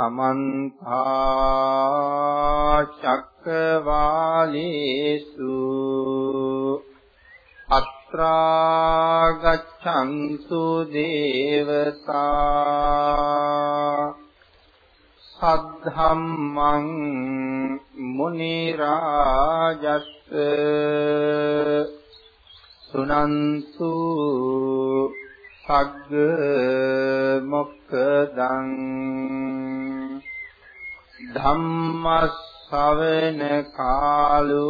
සමන්ත චක්කවාලේසු ධම්මස්සවෙන කාලෝ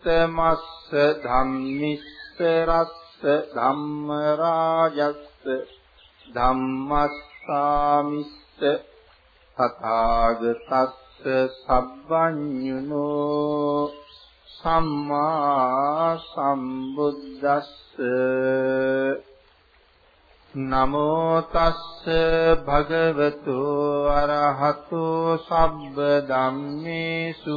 සත්තුත්තමස්ස ධම්මිස්සරස්ස ධම්ම රාජස්ස ධම්මස්සාමිස්ස තථාගතස්ස සබ්බඤුනෝ සම්මා සම්බුද්දස්ස නමෝ තස්ස භගවතු අරහතු සබ්බ ධම්මේසු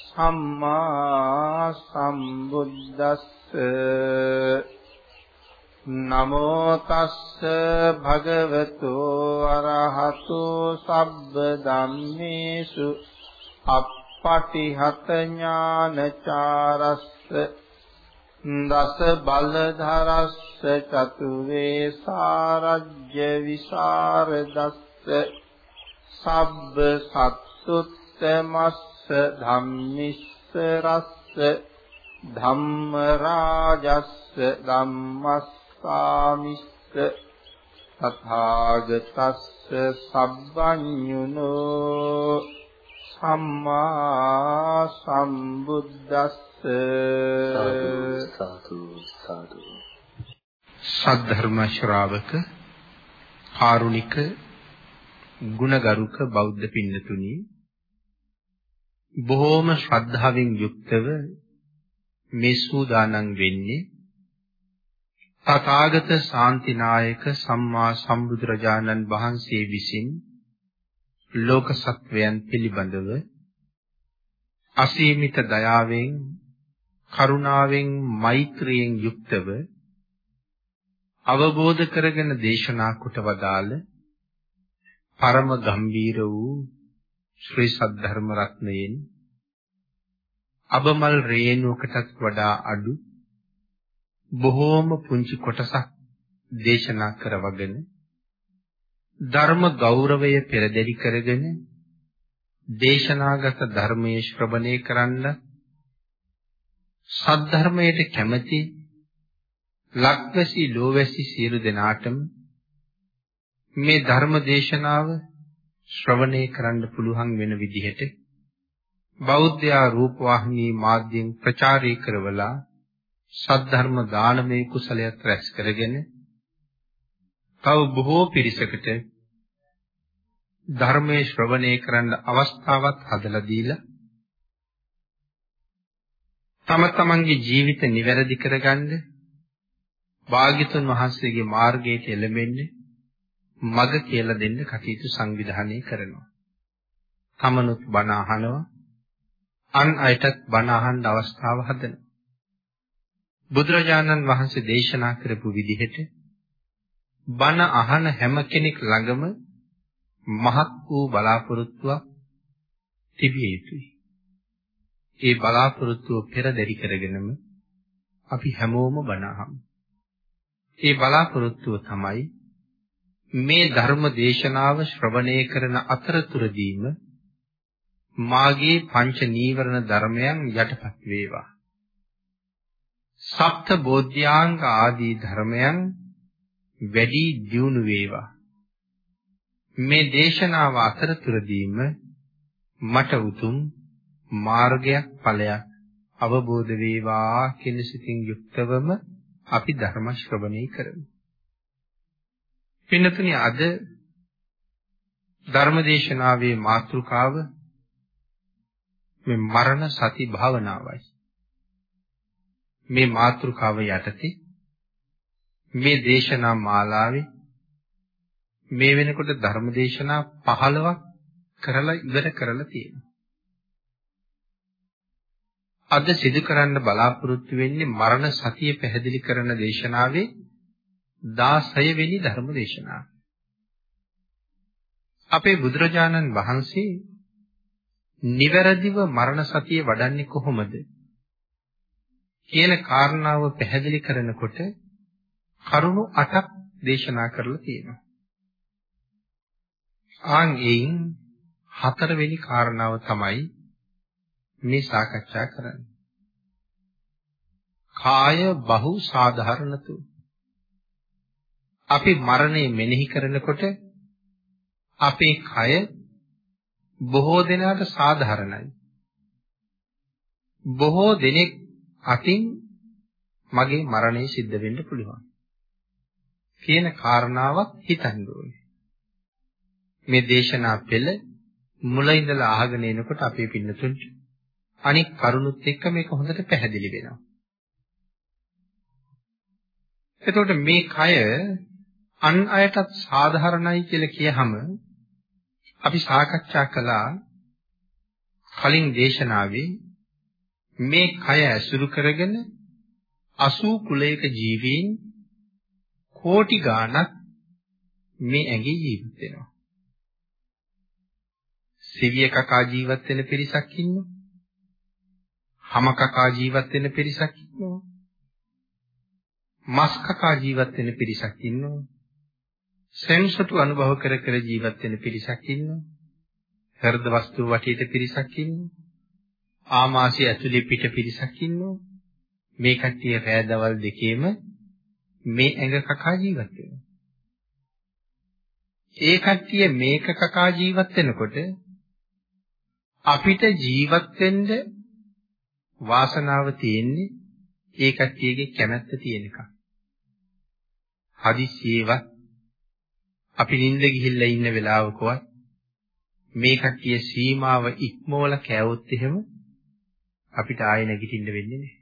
සම්මා සම්බුද්දස්ස නමෝ තස්ස භගවතු අරහතු සබ්බ ධම්මේසු අප්පටිහත ඥානචාරස්ස දස බලධරස්ස චතු වේසාරජ්‍ය විසරදස්ස සබ්බ සත්තුත්තමස්ස ධම්මිස්සරස්ස ධම්ම රාජස්ස ධම්මස්සාමිස්ස තථාගතස්ස සබ්බඤුනෝ සම්මා සම්බුද්දස්ස. සාදු සාදු. සද්ධර්ම ශ්‍රාවක කාරුණික ගුණගරුක බෞද්ධ පින්නතුනි බොහෝම ශ්‍රද්ධාවෙන් යුක්තව මේ සූදානම් වෙන්නේ තථාගත ශාන්තිනායක සම්මා සම්බුදුරජාණන් වහන්සේ විසින් ලෝක සත්වයන් පිළිබඳව අසීමිත දයාවෙන් කරුණාවෙන් මෛත්‍රියෙන් යුක්තව අවබෝධ කරගෙන දේශනා කොට වදාළ පරම ගම්බීර වූ ශ්‍රී සද්ධර්ම රත්නයෙන් අබමල් රේණුවකටත් වඩා අඩු බොහෝම පුංචි කොටසක් දේශනා කරවගෙන ධර්ම ගෞරවය පෙරදරි කරගෙන දේශනාගත ධර්මයේ ශ්‍රවණය කරන්න සද්ධර්මයට කැමැති ලක්වැසි ලෝවැසි සියලු දෙනාටම මේ ධර්ම දේශනාව ශ්‍රවණය කරන්න පුළුවන් වෙන විදිහට බෞද්ධ රූපවාහිනී මාධ්‍යයෙන් ප්‍රචාරය කරවලා සද්ධර්ම දානමය කුසලයක් රැස් කරගෙන තව බොහෝ පිරිසකට ධර්මයේ ශ්‍රවණය කරන්න අවස්ථාවක් හදලා දීලා තම තමන්ගේ ජීවිත නිවැරදි කරගන්න භාග්‍යතුන් වහන්සේගේ මාර්ගයට එළඹෙන්න මඟ කියලා දෙන්න කටයුතු සංවිධානය කරනවා. තමනුත් බණ අහනවා, අන් අයටත් බණ අහන්න අවස්ථාව හදනවා. බුදුරජාණන් වහන්සේ දේශනා කරපු විදිහට බණ අහන හැම කෙනෙක් ළඟම මහත් වූ බලාපොරොත්තුවක් තිබිය යුතුයි. ඒ බලාපොරොත්තුව පෙරදරි කරගෙනම අපි හැමෝම බණ අහමු. ඒ බලාපොරොත්තුව තමයි මේ ධර්ම දේශනාව ශ්‍රවණය කරන අතරතුරදීම මාගේ පංච නීවරණ ධර්මයන් යටපත් වේවා. සප්ත බෝධ්‍යාංග ආදී ධර්මයන් වැඩි දියුණු වේවා. මේ දේශනාව අතරතුරදීම මට උතුම් මාර්ගයක් ඵලයක් අවබෝධ වේවා කියන සිතින් යුක්තවම අපි ධර්ම ශ්‍රවණය කරමු. පින්නතුනි අද ධර්මදේශනාවේ මාතෘකාව මේ මරණ සති භාවනාවයි. මේ මාතෘකාව යටතේ මේ දේශනා මාලාවේ මේ වෙනකොට ධර්මදේශනා 15ක් කරලා ඉවර කරලා තියෙනවා. අද සිදු කරන්න බලාපොරොත්තු වෙන්නේ මරණ සතිය පැහැදිලි කරන දේශනාවේ 16 වෙනි ධර්ම දේශනාව. අපේ බුදුරජාණන් වහන්සේ නිවැරදිව මරණ සතිය වඩන්නේ කොහොමද කියන කාරණාව පැහැදිලි කරනකොට කරුණු 8ක් දේශනා කරලා තියෙනවා. ආන් එයින් හතරවෙනි කාරණාව තමයි මේ සාකච්ඡා කරන්නේ. කාය බහු සාධාරණතු අපි මරණය මෙනෙහි කරනකොට අපේ කය බොහෝ දෙනාට සාධාරණයි. බොහෝ දෙනෙක් අතින් මගේ මරණය සිද්ධ වෙන්න පුළුවන්. කියන කාරණාවක් හිතන්න ඕනේ. මේ දේශනා පෙළ මුල ඉඳලා අහගෙන එනකොට අපේ පින්නතුන්ට අනික් කරුණුත් එක්ක මේක හොඳට පැහැදිලි වෙනවා. එතකොට මේ කය අන් අයටත් සාධාරණයි කියලා කියහම අපි සාකච්ඡා කළා කලින් දේශනාවේ මේ කය ඇසුරු කරගෙන 80 කුලයක ජීවීන් කෝටි ගාණක් මේ ඇඟේ ජීවත් වෙනවා. සිවිය කකා ජීවත් වෙන පිරිසක් ඉන්නවා. හම කකා ජීවත් වෙන පිරිසක් ඉන්නවා. මස් කකා ජීවත් වෙන පිරිසක් ඉන්නවා. සෙන්සතු අනුභව කර කර ජීවත් වෙන පිරිසක් ඉන්නවා. හෘද වස්තු වටේට පිරිසක් ඉන්නවා. ආමාශය ඇතුලේ පිට පිරිසක් ඉන්නවා. මේ කට්ටිය රෑ දවල් දෙකේම මේ ඇඟ කකා ජීවත් වෙනවා. ඒ කට්ටිය මේක කකා ජීවත් වෙනකොට අපිට ජීවත් වෙන්න වාසනාව තියෙන්නේ ඒ කට්ටියගේ කැමැත්ත තියෙන එක. හදිස්සියේවත් අපි නිින්ද ගිහිල්ලා ඉන්න වෙලාවකවත් මේ කට්ටිය සීමාව ඉක්මවල කෑවොත් එහෙම අපිට ආයෙ නැගිටින්න වෙන්නේ නැහැ.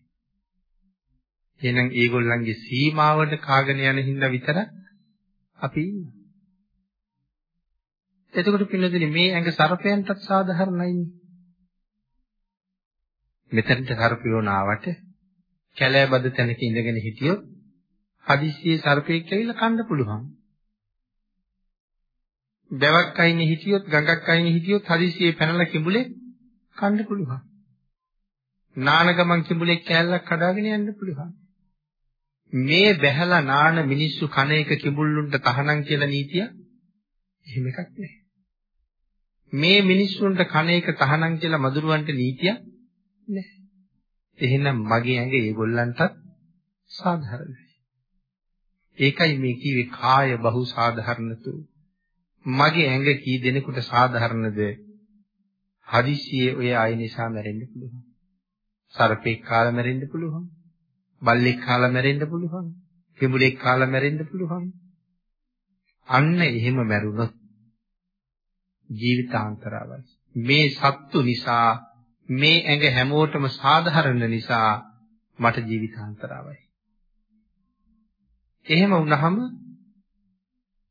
එහෙනම් ඒගොල්ලන්ගේ සීමාවට කාගෙන යන හින්දා විතර අපි ඉන්නවා. එතකොට පින්නදිනේ මේ ඇඟ සර්පයන්ටත් සාධාරණයිනේ. මෙතනට සර්පයෝ නාවට කැලෑබද තැනක ඉඳගෙන හිටියොත් හදිස්සියේ සර්පෙක් ඇවිල්ලා කන්න පුළුවන්. බැවක් අයිනේ හිටියොත් ගඟක් අයිනේ හිටියොත් හදිස්සියේ පැනලා කිඹුලේ කන්න පුළුවන්. නාන ගමන් කිඹුලෙක් කෑල්ලක් කඩාගෙන යන්න පුළුවන්. මේ බැහැලා නාන මිනිස්සු කන එක කිඹුල්ලුන්ට තහනම් කියලා නීතිය එහෙම එකක් නැහැ. මේ මිනිස්සුන්ට කන එක තහනම් කියලා මදුරුවන්ට නීතිය නැහැ. එහෙනම් මගේ ඇඟ ඒගොල්ලන්ටත් සාධාරණයි. ඒකයි මේ කිව්වේ කාය බහු සාධාරණතු. මගේ ඇඟ කී දෙනෙකුට සාධාරණද? හදිසියේ ඔය ආය නිසා මැරෙන්න පුළුවන්. සර්පෙක් කාලා මැරෙන්න පුළුවන්. බල්ලෙක් කාලා මැරෙන්න පුළුවන්. කිඹුලෙක් කාලා මැරෙන්න පුළුවන්. අන්න එහෙම මැරුණොත් ජීවිතාන්තරවයි. මේ සත්තු නිසා මේ ඇඟ හැමෝටම සාධාරණ නිසා මට ජීවිතාන්තරවයි. එහෙම වුණහම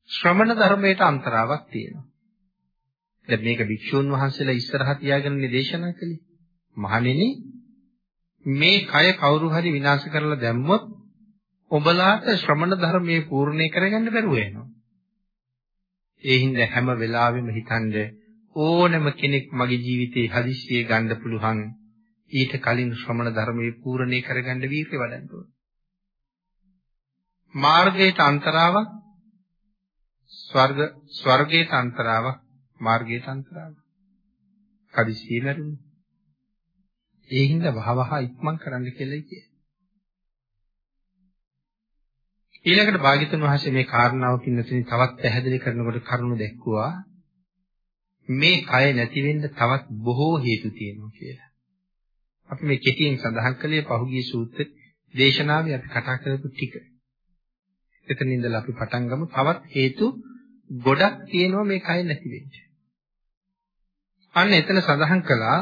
ශ්‍රමණ ධර්මයට අන්තරාවක් තියෙනවා. දැන් මේක භික්ෂුන් වහන්සේලා ඉස්සරහ තියාගෙන දේශනා කළේ. මහණෙනි මේ කය කවුරු හරි විනාශ කරලා දැම්මොත් ඔබලාට ශ්‍රමණ ධර්මයේ පූර්ණේ කරගන්න බැරුව වෙනවා. ඒ හින්දා හැම වෙලාවෙම හිතන්නේ ඕනම කෙනෙක් මගේ ජීවිතේ හදිස්සියේ ගන්න පුළුවන් ඊට කලින් ශ්‍රමණ ධර්මයේ පූර්ණේ කරගන්න වීර්ය වඩන්න ඕන. මාර්ගයට අන්තරාවක් ස්වර්ග ස්වර්ගයට අන්තරාවක් මාර්ගයට අන්තරාවක්. හදිස්සියේ මරුනේ. ඒ හින්දා වහවහ ඉක්මන් කරන්න කියලා කියේ. ඊළඟට භාග්‍යතුන් වහන්සේ මේ කාරණාව පින්නතුනි තවත් පැහැදිලි කරනකොට කරුණු දැක්වුවා මේ කය නැති වෙන්න තවත් බොහෝ හේතු තියෙනවා කියලා. අපි මේ කෙටියෙන් සඳහන් කළේ පහුගිය සූත්‍ර දේශනාවේ අපි කතා කරපු ටික. එතන ඉඳලා අපි පටන් ගමු. තවත් හේතු ගොඩක් තියෙනවා මේ කය නැති වෙන්න. අන්න එතන සඳහන් කළා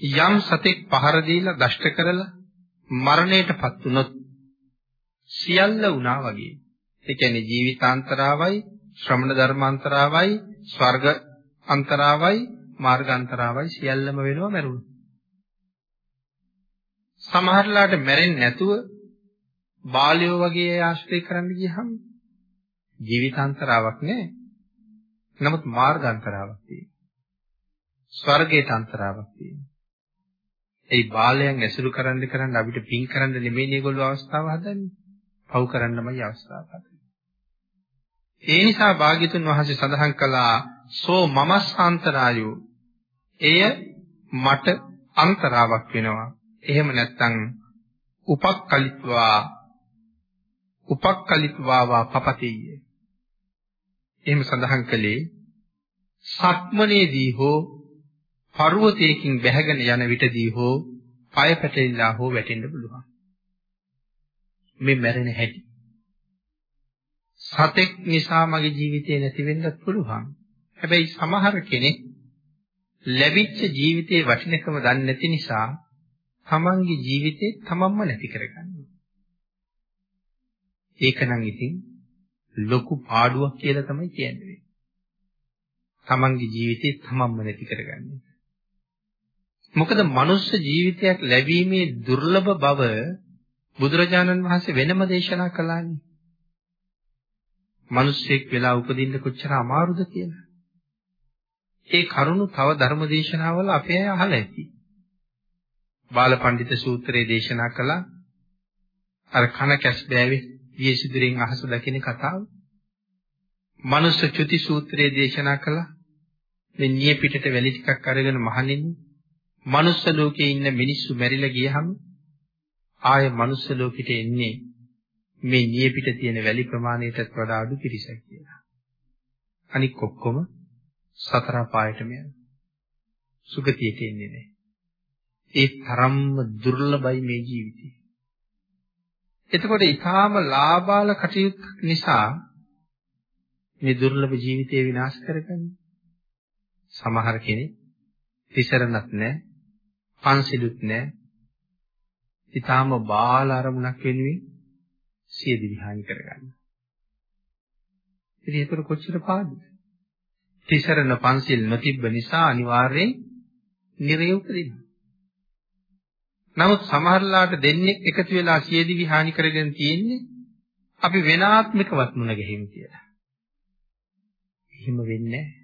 යම් සතෙක් පහර දීලා දෂ්ට කරලා මරණයටපත් වුනොත් සියල්ල වුණා වගේ. ඒ කියන්නේ ජීවිතාන්තරාවයි ශ්‍රමණ ධර්මාන්තරාවයි ස්වර්ග අන්තරාවයි මාර්ගාන්තරාවයි සියල්ලම වෙනවා මරුණු. සමහරලාට මැරෙන්නේ නැතුව බාලයෝ වගේ ආශ්‍රය කරන්න ගියහම ජීවිතාන්තරාවක් නෑ. නමුත් මාර්ගාන්තරාවක් තියෙනවා. ස්වර්ගයට අන්තරාවක් තියෙනවා. ඒ බාලයන් ඇසුරු කරන්න කරන්න අපිට පින් කරන්න නෙමෙයි මේගොල්ලෝ අවස්ථාව හදන්නේ. පව් කරන්නමයි අවස්ථාව හදන්නේ. ඒ නිසා භාග්‍යතුන් වහන්සේ සඳහන් කළා සෝ මමස්සාන්තරායෝ එය මට අන්තරාවක් වෙනවා. එහෙම නැත්නම් උපක්කලිත්වා උපක්කලිත්වාවා පපතිය. එහෙම සඳහන් කළේ සක්මනේදී හෝ පර්වතයකින් බැහැගෙන යන විටදී හෝ පය පැටලිලා හෝ වැටෙන්න පුළුවන්. මේ මැරෙන හැටි. සතෙක් නිසා මගේ ජීවිතේ නැති වෙන්නත් පුළුවන්. හැබැයි සමහර කෙනෙක් ලැබිච්ච ජීවිතේ වටිනකම දන්නේ නැති නිසා තමන්ගේ ජීවිතේ තමන්ම නැති කරගන්නවා. ඒකනම් ඉතින් ලොකු පාඩුවක් කියලා තමයි කියන්නේ. තමන්ගේ ජීවිතේ තමන්ම නැති කරගන්නේ. මොකද මනුස්ස ජීවිතයක් ලැබීමේ දුර්ලභ බව බුදුරජාණන් වහන්සේ වෙනම දේශනා කළානේ. මිනිස්සෙක් වෙලා උපදින්න කොච්චර අමාරුද කියලා. ඒ කරුණු තව ධර්ම දේශනාවල අපේ අය අහලා ඇති. බාලපඬිත සූත්‍රයේ දේශනා කළා අර කන කැස් බෑවේ වියසිදුරෙන් අහස දකින කතාව. මනුස්ස චුති සූත්‍රයේ දේශනා කළා මේ නිය පිටට වැලි ටිකක් අරගෙන මහණෙනි මනුස්ස ලෝකේ ඉන්න මිනිස්සු මැරිලා ගියහම ආය මනුස්ස ලෝකෙට එන්නේ මේ නිය පිට තියෙන වැලි ප්‍රමාණයටත් වඩා අඩු පිරිසක් කියලා. අනික ඔක්කොම සතර පායටම යනවා. සුගතියට එන්නේ නැහැ. ඒ තරම්ම දුර්ලභයි මේ ජීවිතේ. එතකොට ඊටාම ලාභාල කටයුතු නිසා මේ දුර්ලභ ජීවිතය විනාශ කරගන්නේ. සමහර කෙනෙක් තිසරණක් නැහැ, පන්සිලුත් නැහැ. ඊටාම බාල අරමුණක් වෙනුවෙන් සියදි විහානි කරගන්න. ඉතින් ඒක කොච්චර පාඩුද? තිසරණ පන්සිල් නොතිබ්බ නිසා අනිවාර්යෙන් නිරේ උපදිනවා. නමුත් සමහරලාට දෙන්නේ එකතු වෙලා සියදි විහානි කරගෙන තියෙන්නේ අපි වෙනාත්මිකවත් මුණ ගැහිමු කියලා. එහෙම වෙන්නේ නැහැ.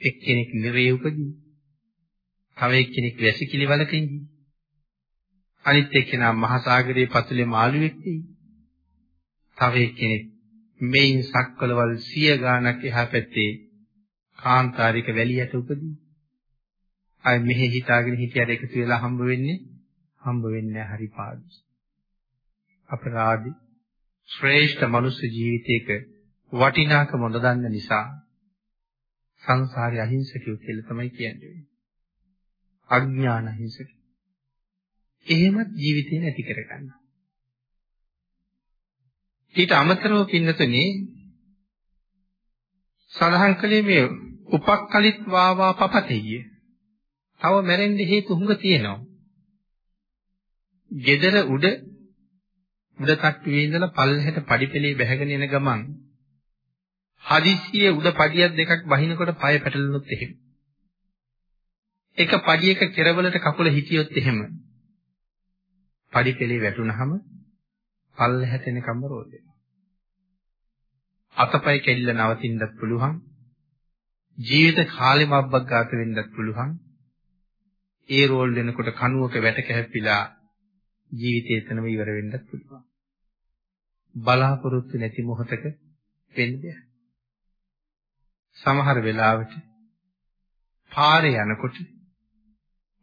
එක්කෙනෙක් නිරේ උපදී. තව එක්කෙනෙක් වැසිකිලි වලක ඉඳී. අනිත් එක්කෙනා මහා සාගරයේ පතුලේ මාළුවෙක් වෙයි. තව එක්කෙනෙක් මේන් සක්වලවල් සිය ගානක් එහා පැත්තේ කාන්තාරික වැලියට උපදී. අය මෙහෙ හිතාගෙන හිටියට එකතු වෙලා හම්බ වෙන්නේ හම්බ වෙන්නේ හරි පාඩු. අපරාධි ශ්‍රේෂ්ඨ මනුස්ස ජීවිතයක වටිනාකම නොදන්න නිසා සංසාරේ අහිංසකයෝ කියලා තමයි කියන්නේ. අඥාන අහිංසක. එහෙමත් ජීවිතේ නැති කරගන්නවා. ඊට අමතරව පින්නතුනේ සඳහන් කළේ මේ උපක්කලිත් වාවා පපතෙය. තව මැරෙන්න හේතු හුඟ තියෙනවා. gedara උඩ උඩ තට්ටුවේ ඉඳලා පල්ලෙහාට පඩිපෙළේ බැහැගෙන එන ගමන් හදිස්සියේ උඩ පඩියක් දෙකක් බහිනකොට පය පැටලුනොත් එහෙම. එක පඩියක කෙරවලට කකුල හිටියොත් එහෙම පඩි පෙළේ වැටුනහම පල්ලෙහාට එනකම්ම රෝල් වෙනවා. අතපය කෙල්ල නවතින්නත් පුළුවන්. ජීවිත කාලෙම අබ්බග්ගාත වෙන්නත් පුළුවන්. ඒ රෝල් වෙනකොට කණුවක වැට කැහැපිලා ජීවිතය එතනම ඉවර වෙන්නත් පුළුවන්. බලාපොරොත්තු නැති මොහොතක වෙන්නේ. සමහර වෙලාවට පාරේ යනකොට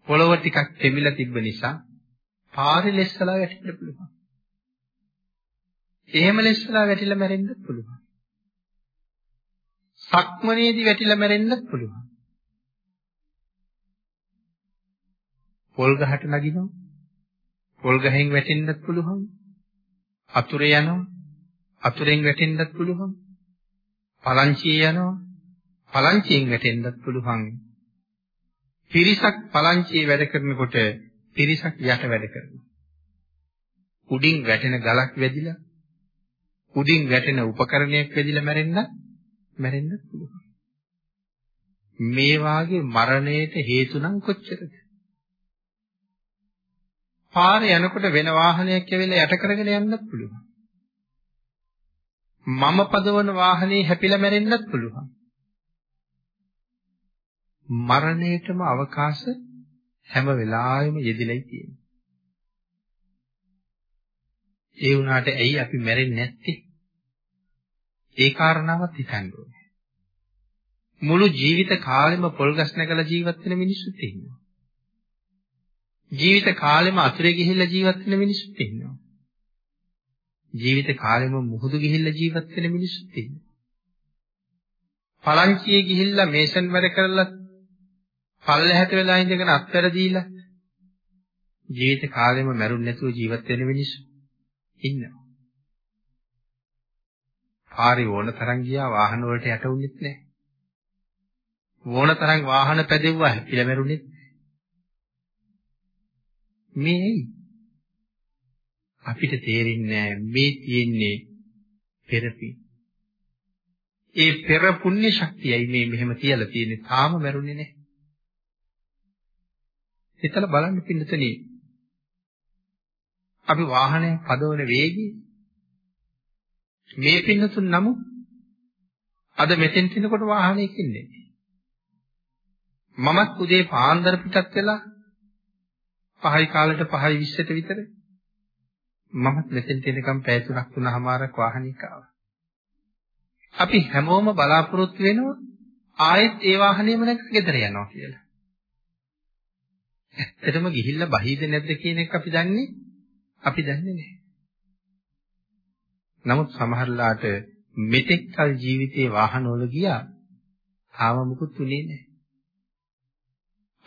පොළව ටිකක් තෙමිලා තිබ්බ නිසා පාරේ ලෙස්සලා වැටෙන්න පුළුවන්. එහෙම ලෙස්සලා වැටිලා මැරෙන්නත් පුළුවන්. සක්මනේදී වැටිලා මැරෙන්නත් පුළුවන්. පොල් ගහට නගිනවා. පොල් ගහෙන් වැටෙන්නත් පුළුවන්. අතුරේ යනවා. අතුරෙන් වැටෙන්නත් පුළුවන්. පලංචියේ යනවා. පලංචියෙන් වැටෙන්නත් පුළුවන්. පිරිසක් පලංචියේ වැඩ කරනකොට පිරිසක් යට වැඩ කරනවා. උඩින් වැටෙන ගලක් වැදිලා උඩින් වැටෙන උපකරණයක් වැදිලා මැරෙන්න මැරෙන්න පුළුවන්. මේ වාගේ මරණයට හේතු නම් කොච්චරද? පාරේ යනකොට වෙන වාහනයක් ඇවිල්ලා යට කරගෙන යන්නත් පුළුවන්. මම පදවන වාහනේ හැපිලා මැරෙන්නත් පුළුවන්. මරණයටම අවකාශ හැම වෙලාවෙම යෙදිලායි තියෙන්නේ. ඒ වුණාට ඇයි අපි මැරෙන්නේ නැත්තේ? ඒ කාරණාවත් හිතන්න ඕනේ. මුළු ජීවිත කාලෙම පොල්ගස් නැගලා ජීවත් වෙන මිනිස්සුත් ඉන්නවා. ජීවිත කාලෙම අතුරේ ගිහිල්ලා ජීවත් වෙන මිනිස්සුත් ඉන්නවා. ජීවිත කාලෙම මුහුදු ගිහිල්ලා ජීවත් වෙන මිනිස්සුත් ඉන්නවා. පලංචියේ ගිහිල්ලා මේසන් වැඩ කරලා පල්ලෙහාට වෙලා ඉඳගෙන අත්වැර දීලා ජීවිත කාලෙම මැරුන් නැතුව ජීවත් වෙන මිනිස්සු ඉන්නවා. පාරේ ඕන තරම් ගියා වාහන වලට යට වුණෙත් නැහැ. ඕන තරම් වාහන පැදෙව්වා හැපිලා මැරුණෙත් මේ ඇයි? අපිට තේරෙන්නේ මේ තියෙන්නේ පෙරපි. ඒ පෙර පුණ්‍ය ශක්තියයි මේ මෙහෙම තියලා තියෙන්නේ තාම මැරුණේ නැහැ. හිතලා බලන්න පින්නතනේ අපි වාහනය පදවන වේගය මේ පින්නතුන් නමුත් අද මෙතෙන් තිනකොට වාහනයක ඉන්නේ. මමත් උදේ පාන්දර පිටත් වෙලා පහයි කාලෙට 5යි 20ට විතර මමත් මෙතෙන් තැනකම් පැය තුනක් තුනමාරක් වාහනයක ආවා. අපි හැමෝම බලාපොරොත්තු වෙනවා ආයෙත් ඒ වාහනේම නැගලා ගෙදර යනවා කියලා. ඇත්තටම ගිහිල්ලා බහීද නැද්ද කියන එක අපි දන්නේ අපි දන්නේ නැහැ. නමුත් සමහරලාට මෙතෙක් කල ජීවිතේ වාහනවල ගියා තාම මුකුත් උනේ නැහැ.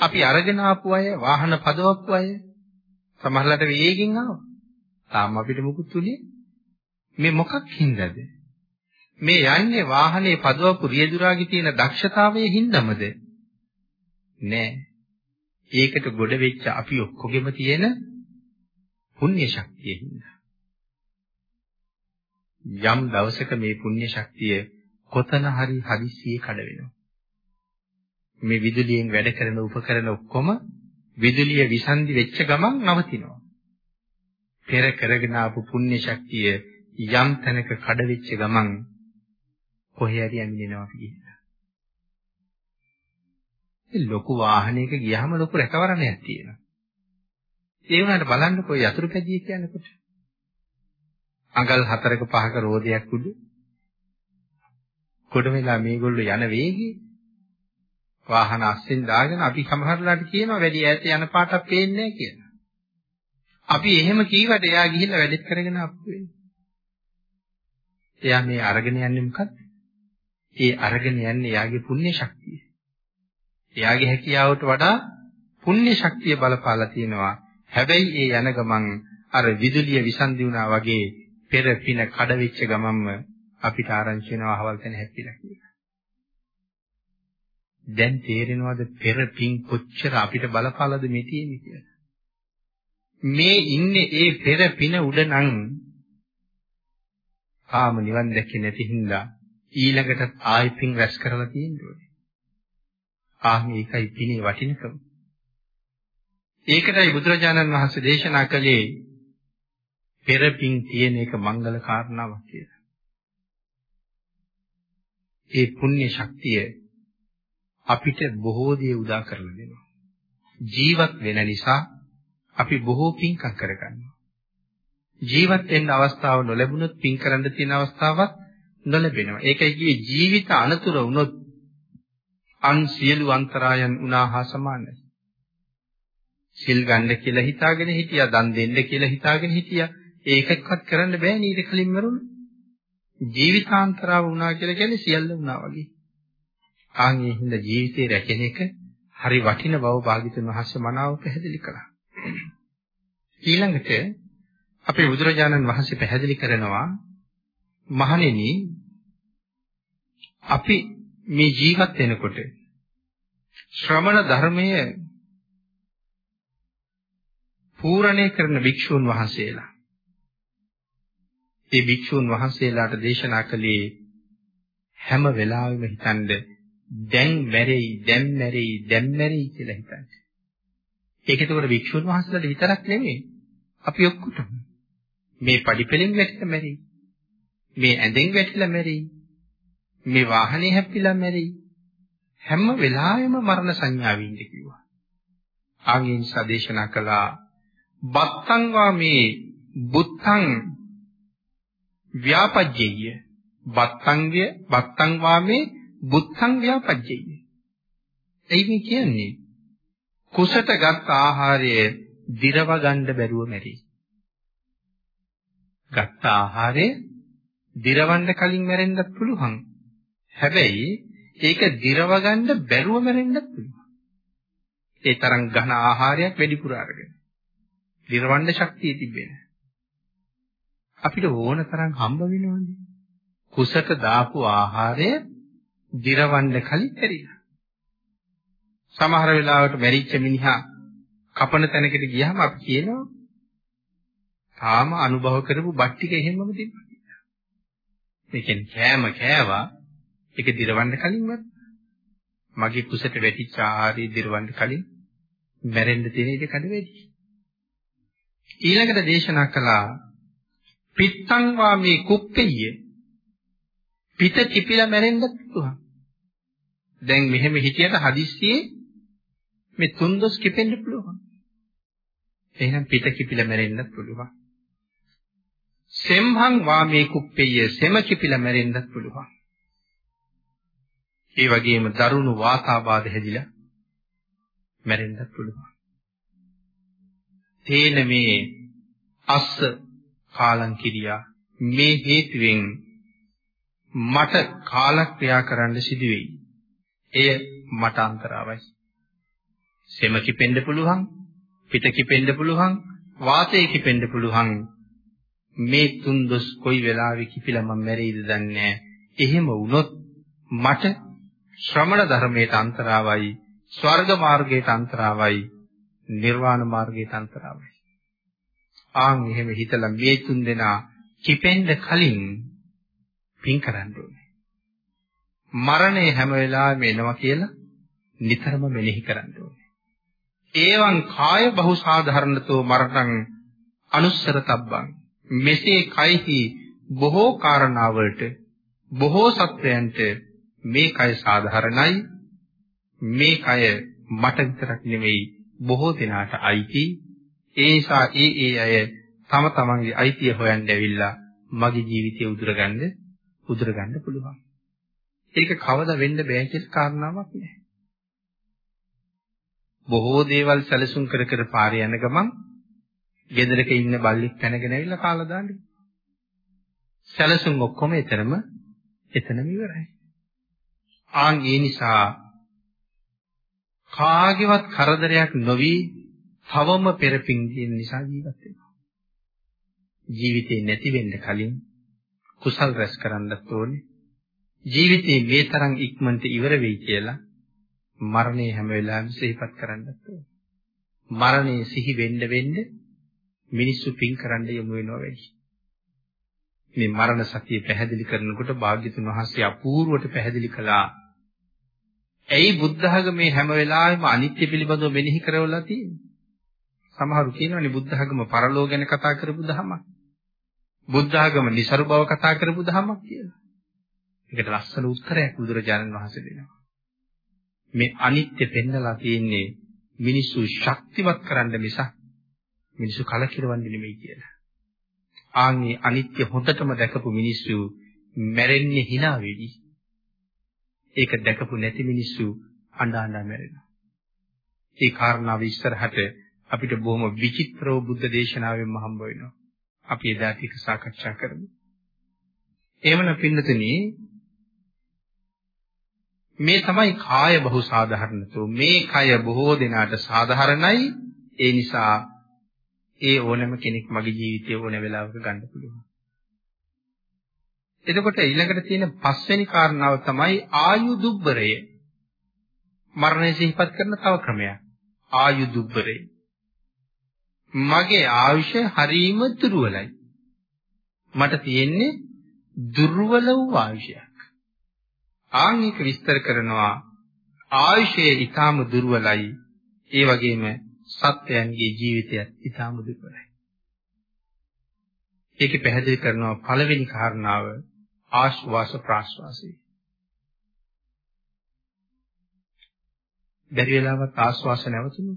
අපි අරගෙන ආපු අය වාහන පදවපු අය සමහරලාට වේගෙන් ආවා. තාම අපිට මුකුත් උනේ මේ මොකක් හින්දාද? මේ යන්නේ වාහනේ පදවපු රියදුරාගේ තියෙන දක්ෂතාවයේ හින්දාමද? නෑ. ඒකට ගොඩ වෙච්ච අපි ඔක්කොගෙම තියෙන පුණ්‍ය ශක්තිය හින්දා. යම් දවසක මේ පුණ්‍ය ශක්තිය කොතන හරි හදිස්සියේ කඩ වෙනවා. මේ විදුලියෙන් වැඩ කරන උපකරණ ඔක්කොම විදුලිය විසන්දි වෙච්ච ගමන් නවතිනවා. පෙර කරගෙන ආපු පුණ්‍ය ශක්තිය යම් තැනක කඩ වෙච්ච ගමන් කොහේ හරි යමිනෙනවා කියලා. ඒ ලොකු වාහනයක ගියාම ලොකු රැකවරණයක් තියෙනවා. ඒ වුණාට බලන්නකෝ යතුරු පැදිය කියන්නේ කොට. අඟල් 4ක 5ක රෝදයක් උඩ කොට වෙලා මේගොල්ලෝ යන වේගය වාහන අස්සෙන් දාගෙන අපි සමහරලාට කියනවා වැඩි ඈත යන පාටක් පේන්නේ නැහැ කියලා. අපි එහෙම කීවට එයා ගිහිල්ලා වැඩෙත් කරගෙන ආපු වෙන්නේ. එයා මේ අරගෙන යන්නේ මොකද්ද? ඒ අරගෙන යන්නේ එයාගේ පුණ්‍ය ශක්තිය. එයාගේ හැකියාවට වඩා පුණ්‍ය ශක්තිය බලපාලා තියෙනවා. හැබැයි ඒ යන ගමන් අර විදුලිය විසන්දි වුණා වගේ පෙර පින කඩ වෙච්ච ගමන්ම අපිට ආරංචි වෙනවා අහවල් තැන හැප්පිලා කියලා. දැන් තේරෙනවද පෙර පින් කොච්චර අපිට බලපාලාද මේ තියෙන්නේ කියලා. මේ ඉන්නේ ඒ පෙර පින උඩ නම් ආම නිවන් දැක්කේ නැති හින්දා ඊළඟට ආයි පින් රැස් කරලා තියෙන්නේ. ආ මේකයි පිනේ වටිනකම. ඒකටයි බුදුරජාණන් වහන්සේ දේශනා කළේ පෙරපින් තියෙන එක මංගල කාරණාවක් කියලා. ඒ පුණ්‍ය ශක්තිය අපිට බොහෝ දේ උදා කරලා දෙනවා. ජීවත් වෙන නිසා අපි බොහෝ පින්කම් කරගන්නවා. ජීවත් වෙන්න අවස්ථාව නොලැබුණොත් පින් කරන්න තියෙන අවස්ථාවක් නොලැබෙනවා. ඒකයි කියේ ජීවිත අනතුර වුණොත් අන් සියලු අන්තරායන් උනාහා සමානයි. සිල් ගන්න කියලා හිතාගෙන හිටියා, දන් දෙන්න කියලා හිතාගෙන හිටියා. ඒකක්වත් කරන්න බෑ නේද කලින් මරුණා. ජීවිතාන්තරාව වුණා කියලා කියන්නේ සියල්ල වුණා වගේ. ආන් ඒ හින්දා ජීවිතේ රැකෙන එක හරි වටින බව භාග්‍යතුන් වහන්සේ මනාව පැහැදිලි කළා. ඊළඟට අපේ බුදුරජාණන් වහන්සේ පැහැදිලි කරනවා මහණෙනි අපි මේ ජීවත් වෙනකොට ශ්‍රමණ ධර්මයේ පූර්ණේ කරන භික්ෂුන් වහන්සේලා ඒ භික්ෂුන් වහන්සේලාට දේශනා කළේ හැම වෙලාවෙම හිතන්නේ දැන් මැරෙයි දැන් මැරෙයි දැන් මැරෙයි කියලා හිතන්නේ. ඒක එතකොට භික්ෂුන් වහන්සේලාට විතරක් නෙමෙයි. අපි ඔක්කොටම මේ පඩිපෙලින් වැටිලා මැරෙයි. මේ ඇඳෙන් වැටිලා මැරෙයි. මේ වාහනේ හැප්පිලා මැරෙයි. හැම වෙලාවෙම මරණ සංඥාවෙ ඉඳ කිව්වා. ආගෙන් සදේශනා කළා බත්තං වා මේ බුත්තං ව්‍යාපජ්ජය බත්තංගය බත්තං වා මේ බුත්තං ව්‍යාපජ්ජය. එයි මේ කියන්නේ කුසට ගත් ආහාරය දිරව ගන්න බැරුව මැරි. ගත්ත ආහාරය දිරවන්න කලින් මැරෙන්නත් පුළුවන්. හැබැයි ඒක දිරව ගන්න බැරුව මැරෙන්නත් පුළුවන්. ඒ තරම් ඝන ආහාරයක් වැඩිපුර අරගෙන. දිරවන්න ශක්තිය තිබෙන්නේ. අපිට ඕන තරම් හම්බ වෙනවනේ. කුසට දාපු ආහාරය දිරවන්න කලින් ඇරිලා. සමහර වෙලාවට මැරිච්ච මිනිහා කපන තැනකට ගියාම අපි කියනවා තාම අනුභව කරපු බත් ටික එහෙමම තිබ්බා කියලා. මේ කියන්නේ කෑම කෑවා ඒක දිරවන්න කලින්වත් මගේ කුසට වැටිච්ච ආහාරය දිරවන්න කලින් මැරෙන්න තියෙන ඉඩ කඩ වැඩි. ඊළඟට දේශනා කළා පිත්තං වා මේ කුප්පෙය පිට කිපිලා මැරෙන්නත් පුළුවන්. දැන් මෙහෙම හිටියට හදිස්සියේ මේ තුන්දොස් කිපෙන්න පුළුවන්. එහෙනම් පිට කිපිලා මැරෙන්නත් පුළුවන්. සෙම්හං වාමේ කුප්පෙය සෙම කිපිලා මැරෙන්නත් පුළුවන්. ඒ වගේම දරුණු වාතාබාධ හැදිලා මැරෙන්නත් පුළුවන්. තේන මේ අස්ස කාලං කිරියා මේ හේතුවෙන් මට කාලක්‍රියා කරන්න සිදු වෙයි. එය මට අන්තරාවයි. සෙම කිපෙන්න පුළුවන්, පිට කිපෙන්න පුළුවන්, වාතය කිපෙන්න පුළුවන්. මේ තුන් දොස් කොයි වෙලාවෙ කිපිලා මම මැරෙයිද දන්නේ එහෙම වුණොත් මට ශ්‍රමණ ධර්මයට අන්තරාවයි, ස්වර්ග මාර්ගයට අන්තරාවයි, නිර්වාණ මාර්ගයට අන්තරාවයි. ආන් එහෙම හිතලා මේ තුන් දෙනා කිපෙන්න කලින් පින් කරන්න ඕනේ. මරණය හැම වෙලාවෙම එනවා කියලා නිතරම මෙනෙහි කරන්න ඕනේ. ඒවං කාය බහුසාධාරණතෝ මරණං අනුස්සරතබ්බං මෙසේ කයිහි බොහෝ කාරණාවලට බොහෝ සත්වයන්ට මේ කය සාධාරණයි මේ කය මට විතරක් නෙවෙයි බොහෝ දෙනාට අයිති ඒ නිසා ඒ ඒ අය තම තමන්ගේ අයිතිය හොයන්න ඇවිල්ලා මගේ ජීවිතය උදුරගන්න උදුරගන්න පුළුවන්. ඒක කවදා වෙන්න බෑ කියලා කාරණාවක් නෑ. බොහෝ දේවල් සැලසුම් කර කර පාරේ යන ගමන් ගෙදරක ඉන්න බල්ලෙක් පැනගෙන ඇවිල්ලා කාලා දාන්නේ. සැලසුම් ඔක්කොම එතරම් එතනම ඉවරයි. ආන් ඒ නිසා කාගේවත් කරදරයක් නොවි තවම පෙරපින් දින නිසා ජීවත් වෙනවා. ජීවිතේ නැති වෙන්න කලින් කුසල් රැස් කරන්නත් ඕනේ. ජීවිතේ මේ තරම් ඉක්මනට ඉවර වෙයි කියලා මරණය හැම වෙලාවෙම සිහිපත් කරන්නත් ඕනේ. මරණය සිහි වෙන්න වෙන්න මිනිස්සු පින් කරන්න යොමු වෙනවා වැඩි. මේ මරණ සතිය පැහැදිලි කරනකොට භාග්‍යතුන් වහන්සේ අපූර්වට පැහැදිලි කළා. ඇයි බුද්ධ ධර්මයේ හැම වෙලාවෙම අනිත්‍ය පිළිබඳව මෙනෙහි කරවලා තියෙන්නේ? සමහරු කියනවානේ බුද්ධ ධර්ම පරලෝ ගැන කතා කරපු ධර්මයක්. බුද්ධ ධර්ම નિසරු බව කතා කරපු ධර්මයක් කියලා. ඒකට ලස්සන උත්තරයක් බුදුරජාණන් වහන්සේ දෙනවා. මේ අනිත්‍ය පෙන්නලා තියෙන්නේ මිනිස්සු ශක්තිමත් කරන්න මිසක් මිනිස්සු කලකිරවන්නේ නෙමෙයි කියලා. ආන්ගේ අනිත්‍ය හොඳටම දැකපු මිනිස්සු මැරෙන්නේ hina වෙවි. ඒක දැකපු නැති මිනිස්සු අඬ අඬ මැරෙනවා. ඒ කාරණාව ඉස්සරහට අපිට බොහොම විචිත්‍රව බුද්ධ දේශනාවෙන්ම හම්බ වෙනවා. අපි එදා ටික සාකච්ඡා කරමු. එහෙමනම් පින්නතුනි මේ තමයි කාය බහු සාධාරණතෝ මේ කය බොහෝ දෙනාට සාධාරණයි ඒ නිසා ඒ ඕනෑම කෙනෙක් මගේ ජීවිතේ ඕන වෙලාවක ගන්න පුළුවන්. එතකොට ඊළඟට තියෙන පස්වෙනි කාරණාව තමයි ආයු දුබ්බරය. මරණය සිහිපත් කරන තව ක්‍රමයක්. ආයු දුබ්බරය. මගේ ආයුෂ හරීම දුර්වලයි. මට තියෙන්නේ දුර්වල වූ ආයුෂයක්. ආන් එක විස්තර කරනවා ආයුෂයේ ඊටාම දුර්වලයි. ඒ වගේම සත්‍යයන්ගේ ජීවිතයත් ඊටාම දුර්වලයි. ඒකේ පැහැදිලි කරනවා පළවෙනි කාරණාව ආශ්වාස ප්‍රාශ්වාසය. බැරි වෙලාවත් ආශ්වාස නැවතුණු.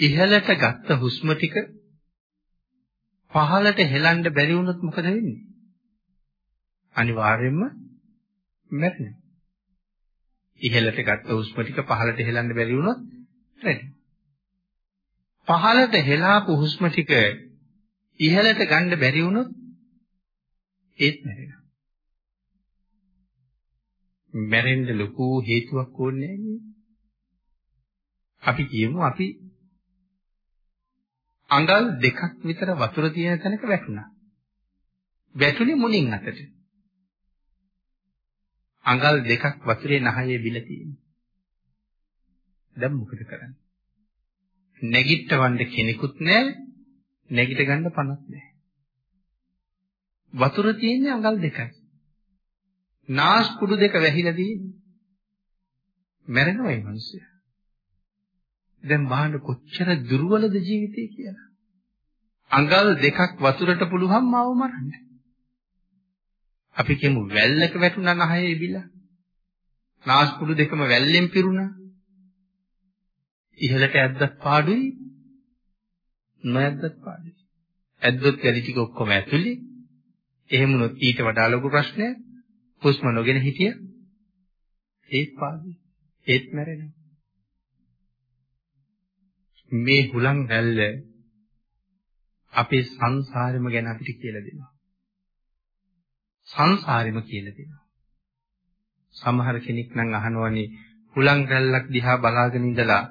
ඉහළට ගත්ත හුස්ම ටික පහළට හෙලන්න බැරි වුණොත් මොකද වෙන්නේ? අනිවාර්යයෙන්ම මැරෙනවා. ඉහළට ගත්ත හුස්ම ටික පහළට හෙලන්න බැරි වුණොත් මැරෙනවා. පහළට හෙලාපු හුස්ම ටික ඉහළට ගන්න බැරි වුණොත් ඒත් මැරෙනවා. මැරෙන්න ලොකු හේතුවක් ඕනේ නැහැ අපි කියමු අපි අඟල් දෙකක් විතර වතුර තියෙන තැනක වැටුණා. වැටුනේ මුණින් අතට. අඟල් දෙකක් වතුරේ නහයේ බිල තියෙනවා. දැන් මොකද කරන්නේ? නැගිටවන්න කෙනෙකුත් නැහැ, නැගිට ගන්න පණක් නැහැ. වතුර තියෙන්නේ අඟල් දෙකයි. නාස් කුඩු දෙක වැහිලා තියෙන්නේ. මැරෙනවා මේ මිනිස්සයා. දැන් බලන්න කොච්චර දුර්වලද ජීවිතේ කියලා. අඟල් දෙකක් වතුරට පුළුවන් මාව මරන්න. අපි කියමු වැල්ලක වැටුණා නහයේ ඉබිලා. නාස් කුඩු දෙකම වැල්ලෙන් පිරුණා. ඉහළට ඇද්දත් පාඩුයි. නොඇද්දත් පාඩුයි. ඇද්දොත් වැලි ටික ඔක්කොම ඇතුලේ එහෙම වුණොත් ඊට වඩා ලොකු ප්‍රශ්නයක් හුස්ම නොගෙන හිටිය ඒත් පාදේ ඒත් මැරෙනවා මේ හුලං රැල්ල අපේ සංසාරෙම ගැන අපිට කියලා දෙනවා සංසාරෙම කියලා දෙනවා සමහර කෙනෙක් නම් අහනවනේ හුලං රැල්ලක් දිහා බලාගෙන ඉඳලා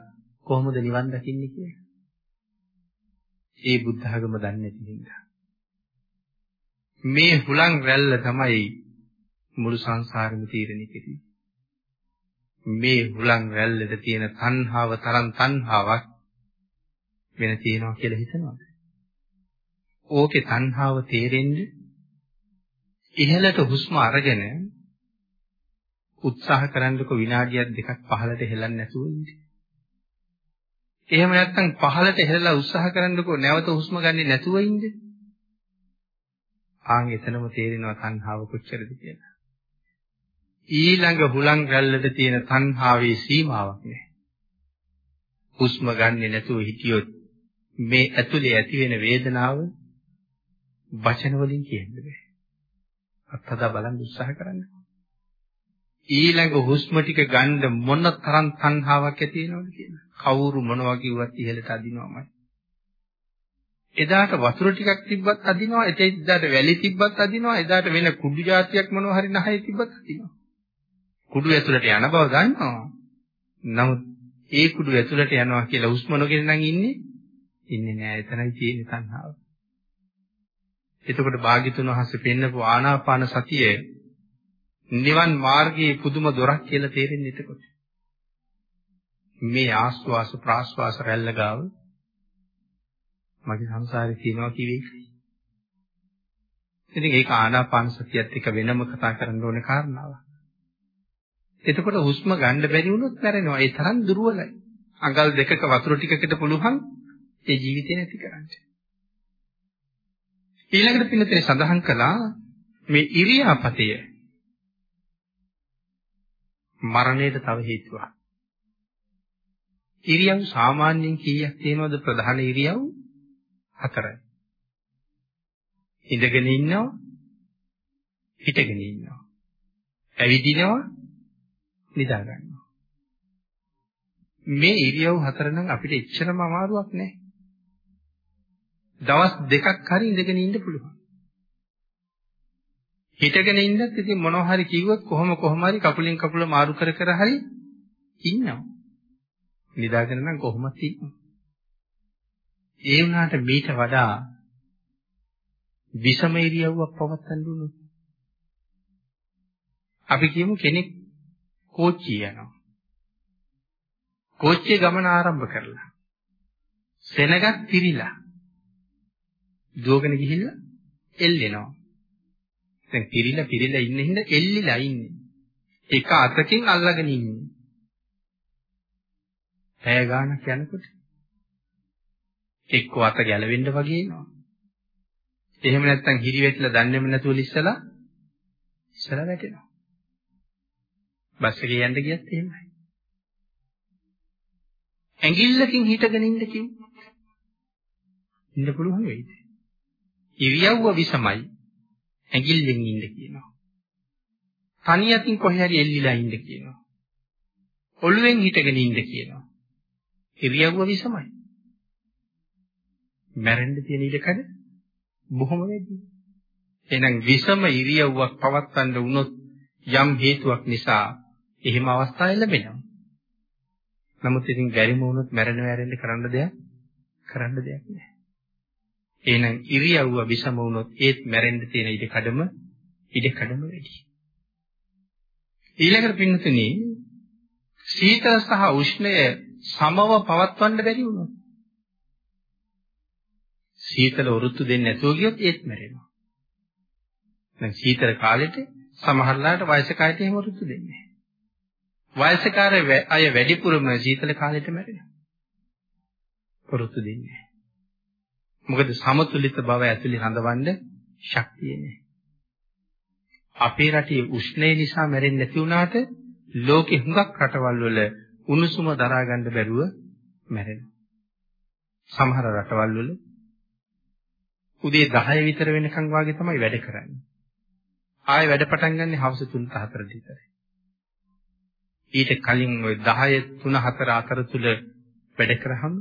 කොහොමද නිවන් දකින්නේ කියලා ඒ බුද්ධ ධර්ම දන්නේ නැති නිසා මේ හුලං රැල්ල තමයි මුළු සංසාරෙම තීරණය කෙරෙන්නේ. මේ හුලං රැල්ලට තියෙන තණ්හාව තරම් තණ්හාවක් වෙන තියෙනවා කියලා හිතනවාද? ඕකේ තණ්හාව තේරෙන්නේ ඉහළට හුස්ම අරගෙන උත්සාහ කරන්නකො විනාඩියක් දෙකක් පහළට හෙලන්නේ නැතුව ඉන්නේ. එහෙම නැත්නම් පහළට හෙලලා උත්සාහ කරන්නකො නැවත හුස්ම ගන්නේ නැතුව ඉන්නේ. ආන් එතනම තේරෙනවා තණ්හාව කොච්චරද කියලා. ඊළඟ හුලං රැල්ලට තියෙන තණ්හාවේ සීමාවක් නැහැ. හුස්ම ගන්නෙ නැතුව හිටියොත් මේ ඇතුලේ ඇති වෙන වේදනාව වචන වලින් කියන්න බෑ. අත්හදා බලන්න උත්සාහ කරන්න. ඊළඟ හුස්ම ටික ගන්න මොන තරම් තණ්හාවක් ඇති වෙනවද කියලා. කවුරු මොනවා කිව්වත් ඉහළට අදිනවමයි. එදාට වතුර ටිකක් තිබ්බත් අදිනවා එදාට වැලි තිබ්බත් අදිනවා එදාට වෙන කුඩු జాතියක් මොනවා හරි නැහේ තිබ්බත් අදිනවා කුඩු ඇතුළට යන බව දන්නවා නමුත් ඒ කුඩු ඇතුළට යනවා කියලා හුස්ම නොගෙන නම් ඉන්නේ ඉන්නේ නෑ එතනයි තියෙන්නේ තණ්හාව එතකොට භාග්‍යතුන් වහන්සේ පෙන්නපු ආනාපාන සතිය නිවන් මාර්ගයේ පුදුම දොරක් කියලා තේරෙන්නේ එතකොට මේ ආස්වාස ප්‍රාස්වාස රැල්ල ගාව මගේ සංසාරේ තියෙනවා කිව්වේ ඒකයි. ඉතින් ඒක ආනාපාන සතියත් එක්ක වෙනම කතා කරන්න ඕනේ කාරණාවක්. එතකොට හුස්ම ගන්න බැරි වුණොත් මැරෙනවා. ඒ තරම් දුර්වලයි. අඟල් දෙකක වතුර ටිකකට පුළුවන් ඒ ජීවිතේ නැති කරන්න. ඊළඟට පින්නතේ සඳහන් කළා මේ ඉරියාපතය මරණයට තව හේතුවක්. ඉරියව් සාමාන්‍යයෙන් කීයක් තියෙනවද ප්‍රධාන ඉරියව්? හතරයි. ඉඳගෙන ඉන්නවා හිටගෙන ඉන්නවා. ඇවිදිනවා නිදා ගන්නවා. මේ ඉරියව් හතර නම් අපිට එච්චරම අමාරුවක් නෑ. දවස් දෙකක් හරි ඉඳගෙන ඉන්න පුළුවන්. හිටගෙන ඉන්නත් ඉතින් මොනවා හරි කිව්වොත් කොහොම කොහොම හරි කකුලෙන් කකුල මාරු කර කර හරි ඉන්නවා. නිදාගෙන නම් කොහොමද ඉන්නවා. ඒ වුණාට මීට වඩා විෂම ඉරියව්වක් පවත්වන්න උනොත් අපි කියමු කෙනෙක් කෝච්චිය යනවා. කෝච්චිය ගමන ආරම්භ කරලා සෙනගක් පිරීලා දුවගෙන ගිහිල්ලා එල්ලෙනවා. දැන් පිරීලා පිරීලා ඉන්න හින්දා එල්ලිලා ඉන්නේ. එක අතකින් අල්ලගෙන ඉන්නේ. පැය ගාණක් යනකොට එක්ක අත ගැලවෙන්න වගේ එනවා. එහෙම නැත්නම් හිරි වෙట్లా දන්නේම නැතුව ලිස්සලා ඉස්සලා වැටෙනවා. බස් එකේ යන්න ගියත් එහෙමයි. ඇඟිල්ලකින් හිටගෙන ඉන්න කිව්වොත් ඉන්න පුළුවන් වෙයිද? ඉරියව්ව විසමයි ඇඟිල්ලෙන් ඉන්න කියනවා. තනියකින් කොහේ හරි එල්ලිලා ඉන්න කියනවා. ඔළුවෙන් හිටගෙන ඉන්න කියනවා. ඉරියව්ව විසමයි. මැරෙන්න තියෙන ඉඩකඩ බොහොම වැඩි. එහෙනම් විසම ඉරියව්වක් පවත්වන්න වුණොත් යම් හේතුවක් නිසා එහෙම අවස්ථා ලැබෙනවා. නමුත් ඉතින් බැරිම වුණොත් මැරෙන වැරෙන්න කරන්න දෙයක් කරන්න දෙයක් නැහැ. එහෙනම් ඉරියව්ව විසම වුණොත් ඒත් මැරෙන්න තියෙන ඉඩ කඩම ඉඩ කඩම වැඩි. ඊළඟට පින්නතුනි සීතල සහ උෂ්ණය සමව පවත්වන්න බැරි වුණොත් සීතල වෘතු දෙන්නේ නැතුව ගියොත් ඒත් මැරෙනවා. දැන් සීතල කාලෙට සමහරලාට වයසක අයට එහෙම වෘතු දෙන්නේ නැහැ. වයසකාර අය වැඩිපුරම සීතල කාලෙට මැරෙනවා. වෘතු දෙන්නේ නැහැ. මොකද සමතුලිත බව ඇතුලේ රඳවන්න ශක්තිය නැහැ. අපේ රටේ උෂ්ණය නිසා මැරෙන්නේ නැති වුණාට ලෝකෙ හුඟක් රටවල් වල උණුසුම දරා ගන්න බැරුව මැරෙනවා. සමහර රටවල් වල උදේ 10 විතර වෙනකන් වාගේ තමයි වැඩ කරන්නේ. ආයෙ වැඩ පටන් ගන්න හවස 3-4 විතරයි. ඊට කලින් ওই 10 3 4 අතර තුල වැඩ කරාම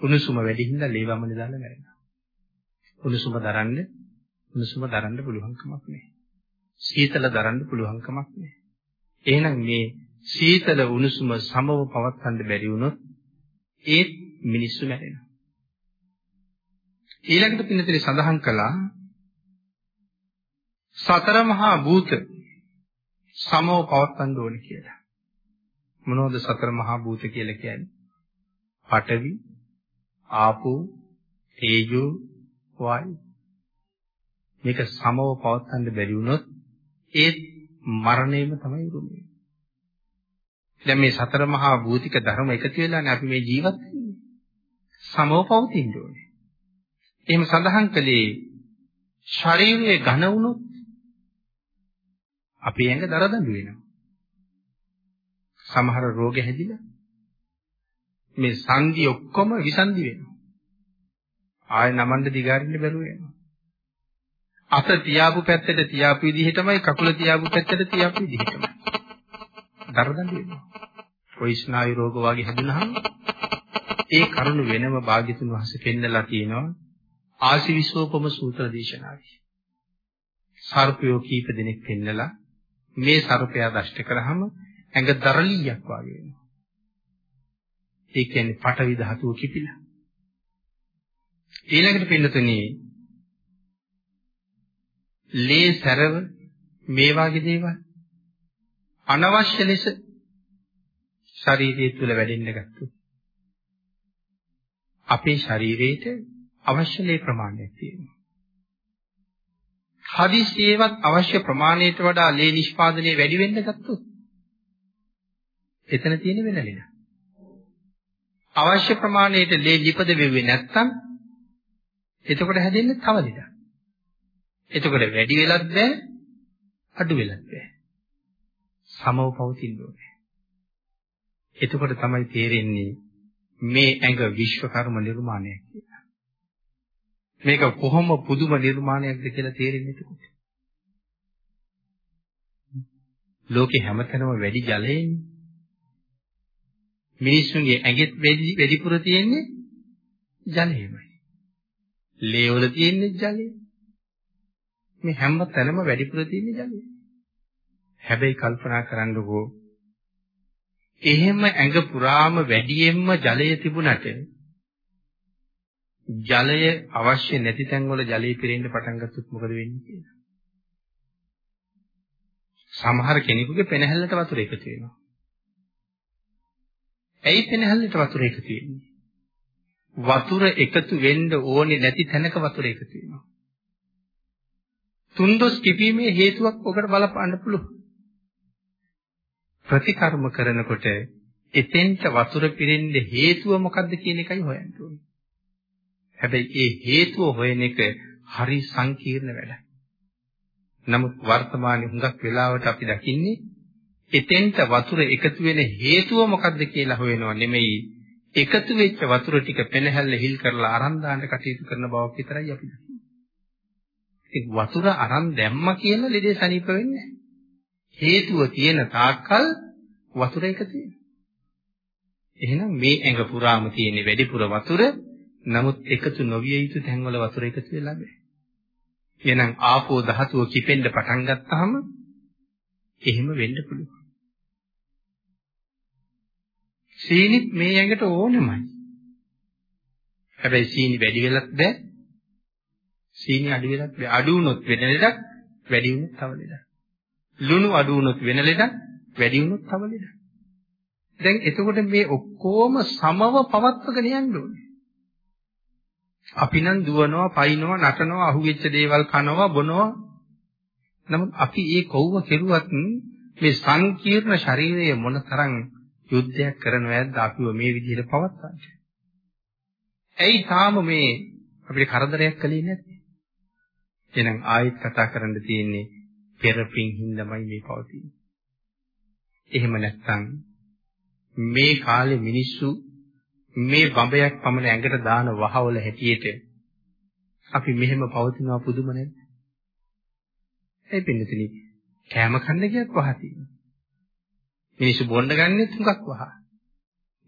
උණුසුම වැඩි හින්දා ලේවමනේ දාලා මැරෙනවා. උණුසුම දරන්න උණුසුම දරන්න පුළුවන් කමක් නැහැ. සීතල දරන්න පුළුවන් කමක් නැහැ. එහෙනම් මේ සීතල උණුසුම සමව පවත්වන්න බැරි වුණොත් ඒත් මිනිස්සු මැරෙනවා. ඊළඟට පින්නතරේ සඳහන් කළා සතර මහා භූත සමව පවත්වන්න ඕනේ කියලා. මොනවද සතර මහා භූත කියලා කියන්නේ? පඨවි, ආපෝ, තේජෝ, වායු. මේක සමව පවත්වන්න බැරි වුණොත් ඒත් මරණයම තමයි උරුමේ. දැන් මේ සතර මහා භූතික ධර්ම එකතු වෙලානේ අපි මේ ජීවත් වෙන්නේ. සමව පවතින්න ඕනේ. එහෙම සඳහන් කළේ ශරීරයේ ඝන වුණොත් අපේ ඇඟ දරදඬු වෙනවා. සමහර රෝග හැදිලා මේ සංදි ඔක්කොම විසන්දි වෙනවා. ආයෙ නමන්න දිගාරින්න බැරුව යනවා. අත තියාපු පැත්තට තියාපු විදිහටමයි කකුල තියාපු පැත්තට තියාපු විදිහටමයි. දරදඬු වෙනවා. ඔය ස්නායු රෝග වගේ හැදුනහම ඒ කරුණ වෙනම භාග්‍යතුන් වහන්සේ පෙන්නලා තියෙනවා ආශිවිසෝපම සූත්‍ර දේශනාවේ. සර්පයෝ කීප දෙනෙක් පෙන්නලා මේ සර්පයා දෂ්ට කරාම ඇඟ දරලියක් වගේ වෙනවා. ඒ කියන්නේ පටවි ධාතුව කිපිලා. ඊළඟට පින්නතුනේ ලේ සැරව මේ වගේ දේවල් අනවශ්‍ය ලෙස ශරීරය තුල වැඩෙන්න ගත්තොත් අපේ ශරීරයට අවශ්‍ය ලේ ප්‍රමාණයක් තියෙනවා. හදිසියෙවත් අවශ්‍ය ප්‍රමාණයට වඩා ලේ නිෂ්පාදනය වැඩි වෙන්න ගත්තොත් එතන තියෙන වෙන ලෙඩ. අවශ්‍ය ප්‍රමාණයට ලේ ලිපද වෙන්නේ නැත්නම් එතකොට හැදෙන්නේ තව ලෙඩක්. එතකොට වැඩි වෙලත් බෑ අඩු වෙලත් බෑ. සමව පවතින්න ඕනේ. එතකොට තමයි තේරෙන්නේ මේ ඇඟ විශ්වකර්ම නිර්මාණයක් කියලා. මේක කොහොම පුදුම නිර්මාණයක්ද කියලා තේරෙන්නේ එතකොට. ලෝකේ හැමතැනම වැඩි ජලයනේ. මිනිස්සුන්ගේ ඇඟෙත් වැඩි වැඩිපුර තියෙන්නේ ජලයමයි. ලේ වල තියෙන්නේ ජලය. මේ හැම තැනම වැඩිපුර තියෙන්නේ ජලය. හැබැයි කල්පනා කරන්නකෝ එහෙම ඇඟ පුරාම වැඩියෙන්ම ජලය තිබුණට ජලය අවශ්‍ය නැති තැන්වල ජලය පිරෙන්න පටන් ගත්තොත් මොකද වෙන්නේ කියලා. සමහර කෙනෙකුගේ පෙනහැල්ලට වතුර එකතු වෙනවා. ඇයි පෙනහැල්ලට වතුර එකතු වෙන්නේ? වතුර එකතු වෙන්න ඕනේ නැති තැනක වතුර එකතු වෙනවා. තුන්දොස් කිපීමේ හේතුවක් ඔකට බලපාන්න පුළුවන්. ප්‍රතිකර්ම කරනකොට එතෙන්ට වතුර පිරෙන්න හේතුව මොකද්ද කියන එකයි හොයන්න ඕනේ. හැබැයි ඒ හේතුව හොයන එක හරි සංකීර්ණ වැඩක්. නමුත් වර්තමානයේ හුඟක් වෙලාවට අපි දකින්නේ එතෙන්ට වතුර එකතු වෙන හේතුව මොකද්ද කියලා හොයනවා නෙමෙයි එකතු වෙච්ච වතුර ටික පෙනහැල්ල හිල් කරලා අරන් දාන්න කටයුතු කරන බවක් විතරයි අපි දකින්නේ. ඒ වතුර අරන් දැම්ම කියන ලෙඩේ සනීප වෙන්නේ හේතුව තියෙන තාක්කල් වතුර එකතු වෙනවා. එහෙනම් මේ ඇඟ පුරාම තියෙන වැඩිපුර වතුර නමුත් එකතු නොවිය යුතු තැන්වල වතුර එකතු වෙලා නැහැ. එහෙනම් ආපෝ ධාතුව කිපෙන්න පටන් ගත්තාම එහෙම වෙන්න පුළුවන්. සීනිත් මේ ඇඟට ඕනෙමයි. හැබැයි සීනි වැඩි වෙලත් බෑ. සීනි අඩු වෙලත් බෑ. අඩු වුණොත් වෙන ලෙඩක්, වැඩි වුණොත් තව ලෙඩක්. ලුණු අඩු වුණොත් වෙන ලෙඩක්, වැඩි වුණොත් තව ලෙඩක්. දැන් එතකොට මේ ඔක්කොම සමව පවත්වගෙන යන්න ඕනේ. අපි නම් දුවනවා, පයින්නවා, නටනවා, අහුවෙච්ච දේවල් කනවා, බොනවා. නමුත් අපි ඒ කොව්ව කෙරුවත් මේ සංකීර්ණ ශරීරයේ මොනතරම් යුද්ධයක් කරනවද අපිව මේ විදිහට පවත්වන්නේ? ඇයි තාම මේ අපිට කරදරයක් කළේ නැත්තේ? එහෙනම් ආයෙත් කතා කරන්න තියෙන්නේ පෙරපින් හින්දාමයි මේ පවතින්නේ. එහෙම නැත්නම් මේ කාලේ මිනිස්සු මේ බඹයක් පමණ ඇඟට දාන වහවල හැටියට අපි මෙහෙම පවතිනවා පුදුම නැද්ද? ඒ පින්නතුනි කෑම කන්න ගියත් වහ තියෙනවා. මිනිස්සු බොන්න ගන්නෙත් හුඟක් වහ.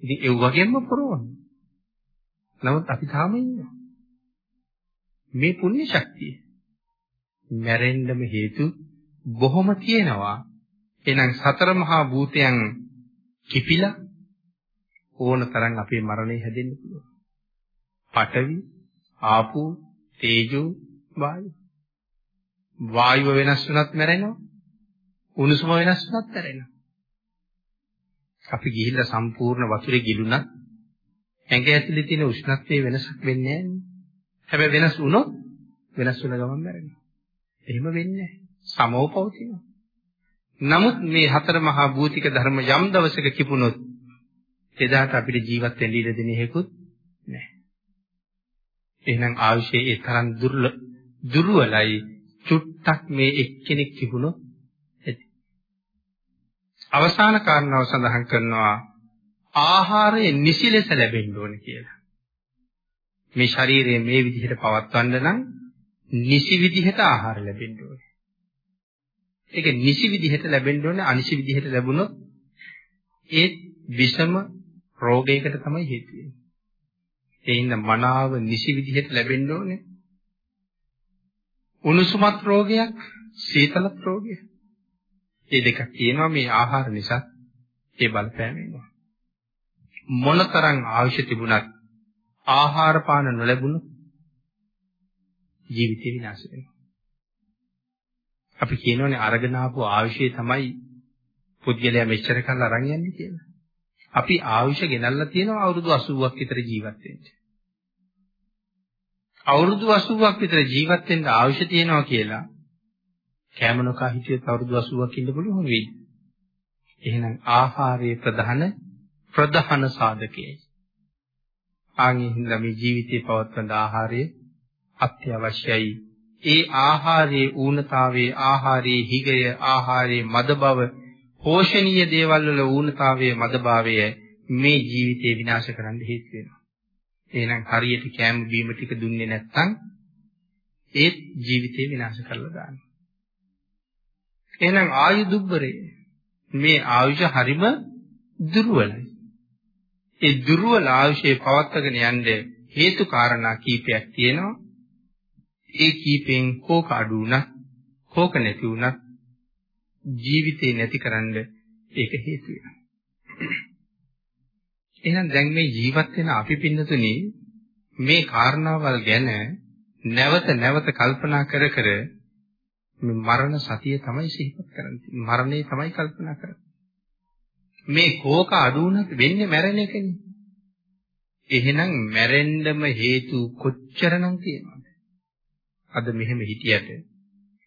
ඉතින් ඒ වගේම පොරවන. නමුත් අපි තාම ඉන්නවා. මේ පුණ්‍ය ශක්තිය මැරෙන්නම හේතු බොහොම තියෙනවා. එහෙනම් සතර මහා භූතයන් කිපිලා ඕන තරම් අපේ මරණය හැදෙන්න පුළුවන්. පඨවි, ආපෝ, තේජෝ, වායු. වායුව වෙනස් වුණත් මැරෙනවා. උණුසුම වෙනස් වුණත් මැරෙනවා. අපි ගිහිල්ලා සම්පූර්ණ වතුරේ ගිලුණත් ඇඟ ඇතුලේ තියෙන උෂ්ණත්වයේ වෙනසක් වෙන්නේ නැහැ. හැබැයි වෙනස් වුණොත් වෙනස් වෙන ගමන් මැරෙනවා. එහෙම වෙන්නේ නැහැ. සමව පවතිනවා. නමුත් මේ හතර මහා භූතික ධර්ම යම් දවසක කිපුණොත් එදාට අපිට ජීවත් වෙන්න ඉඩ දෙන හේකුත් නැහැ. එහෙනම් ආයුෂයේ ඒ තරම් දුර්වලයි චුට්ටක් මේ එක්කෙනෙක් තිබුණොත් ඇති. අවසාන කාරණාව සඳහන් කරනවා ආහාරය නිසි ලෙස ලැබෙන්න ඕනේ කියලා. මේ ශරීරය මේ විදිහට පවත්වන්න නම් නිසි විදිහට ආහාර ලැබෙන්න ඕනේ. ඒක නිසි විදිහට ලැබෙන්න ඕනේ අනිසි විදිහට ලැබුණොත් ඒ විෂම රෝගයකට තමයි හේතු වෙන්නේ. ඒ හින්දා මනාව නිසි විදිහට ලැබෙන්න ඕනේ. උණුසුමත් රෝගයක්, සීතලත් රෝගයක්. මේ දෙකක් තියෙනවා මේ ආහාර නිසා ඒ බලපෑම එනවා. මොනතරම් අවශ්‍ය තිබුණත් ආහාර පාන නොලැබුණොත් ජීවිතේ විනාශ වෙනවා. අපි කියනෝනේ අරගෙන ආපු ආයුෂය තමයි පුද්ගලයා මෙච්චර කල් අරන් යන්නේ කියලා. අපි ආයුෂ ගෙනල්ලා තියෙනවා අවුරුදු 80ක් විතර ජීවත් වෙන්න. අවුරුදු 80ක් විතර ජීවත් වෙන්න ආයුෂ තියෙනවා කියලා කැම නොකා හිටියොත් අවුරුදු 80ක් ඉන්න පුළුවන් වෙයිද? එහෙනම් ආහාරයේ ප්‍රධාන ප්‍රධාන සාධකයයි. ආන්ගේ හින්දා මේ ජීවිතේ පවත්වන ආහාරය අත්‍යවශ්‍යයි. ඒ ආහාරයේ ඌනතාවයේ ආහාරයේ හිගය ආහාරයේ මද බව පෝෂණීය දේවල් වල ඌනතාවයේ මදභාවය මේ ජීවිතේ විනාශ කරන්න හේතු වෙනවා. එහෙනම් හරියට කෑම බීම ටික දුන්නේ නැත්නම් ඒත් ජීවිතේ විනාශ කරලා දානවා. එහෙනම් ආයු දුබ්බරේ මේ ආයුෂ හරිම දුර්වලයි. ඒ දුර්වල ආයුෂේ පවත්වාගෙන යන්න හේතු කාරණා කීපයක් තියෙනවා. ඒ කීපෙන් කෝක අඩු වුණත් කෝක නැති වුණත් ජීවිතේ නැතිකරන්න ඒක හේතු වෙනවා. එහෙනම් දැන් මේ ජීවත් වෙන අපි පින්නතුනි මේ කාරණාවල් ගැන නැවත නැවත කල්පනා කර කර මේ මරණ සතිය තමයි සිහිපත් කරන්නේ. මරණය තමයි කල්පනා කරන්නේ. මේ කෝක අඩු වුණත් වෙන්නේ මැරෙන එකනේ. එහෙනම් මැරෙන්නම හේතු කොච්චරනම් තියෙනවද? අද මෙහෙම හිටියට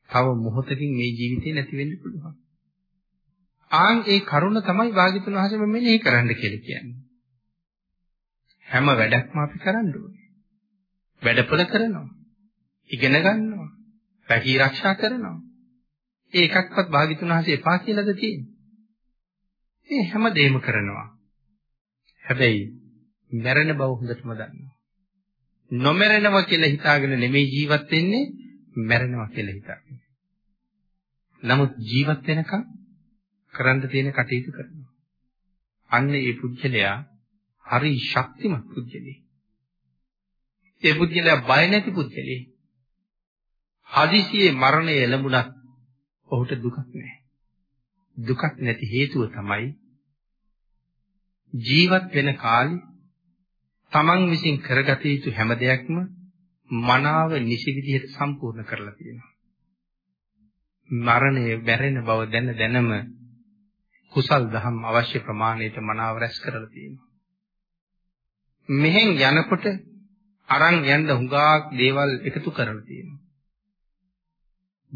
තව මොහොතකින් මේ ජීවිතේ නැති වෙන්න පුළුවන්. ආන් ඒ කරුණ තමයි වාග්යතුන් වහන්සේ මෙනෙහි කරන්න කියලා කියන්නේ. හැම වැඩක්ම අපි කරන්න ඕනේ. වැඩපොළ කරනවා. ඉගෙන ගන්නවා. රැකී ආරක්ෂා කරනවා. ඒ එකක්වත් වාග්යතුන් වහන්සේ එපා කියලාද තියෙන්නේ? මේ හැම දෙයක්ම කරනවා. හැබැයි මැරෙන බව හොඳටම දන්නවා. නොමැරෙනවා කියලා හිතාගෙන නෙමෙයි ජීවත් වෙන්නේ මැරෙනවා කියලා හිතාගෙන. නමුත් ජීවත් වෙනකන් කරන්න තියෙන කටයුතු කරනවා. අන්න ඒ පුජ්‍යලයා හරි ශක්තිමත් පුජ්‍යලේ. ඒ පුජ්‍යලයා බය නැති පුජ්‍යලේ. හදිසියේ මරණය එළඹුණත් ඔහුට දුකක් නැහැ. දුකක් නැති හේතුව තමයි ජීවත් වෙන කාලේ තමන් විසින් කරගත යුතු හැම දෙයක්ම මනාව නිසි විදිහට සම්පූර්ණ කරලා තියෙනවා. මරණය බැරෙන බව දැන දැනම කුසල් දහම් අවශ්‍ය ප්‍රමාණයට මනාව රැස් කරලා තියෙනවා. මෙහෙන් යනකොට අරන් යන්න හුඟක් දේවල් එකතු කරලා තියෙනවා.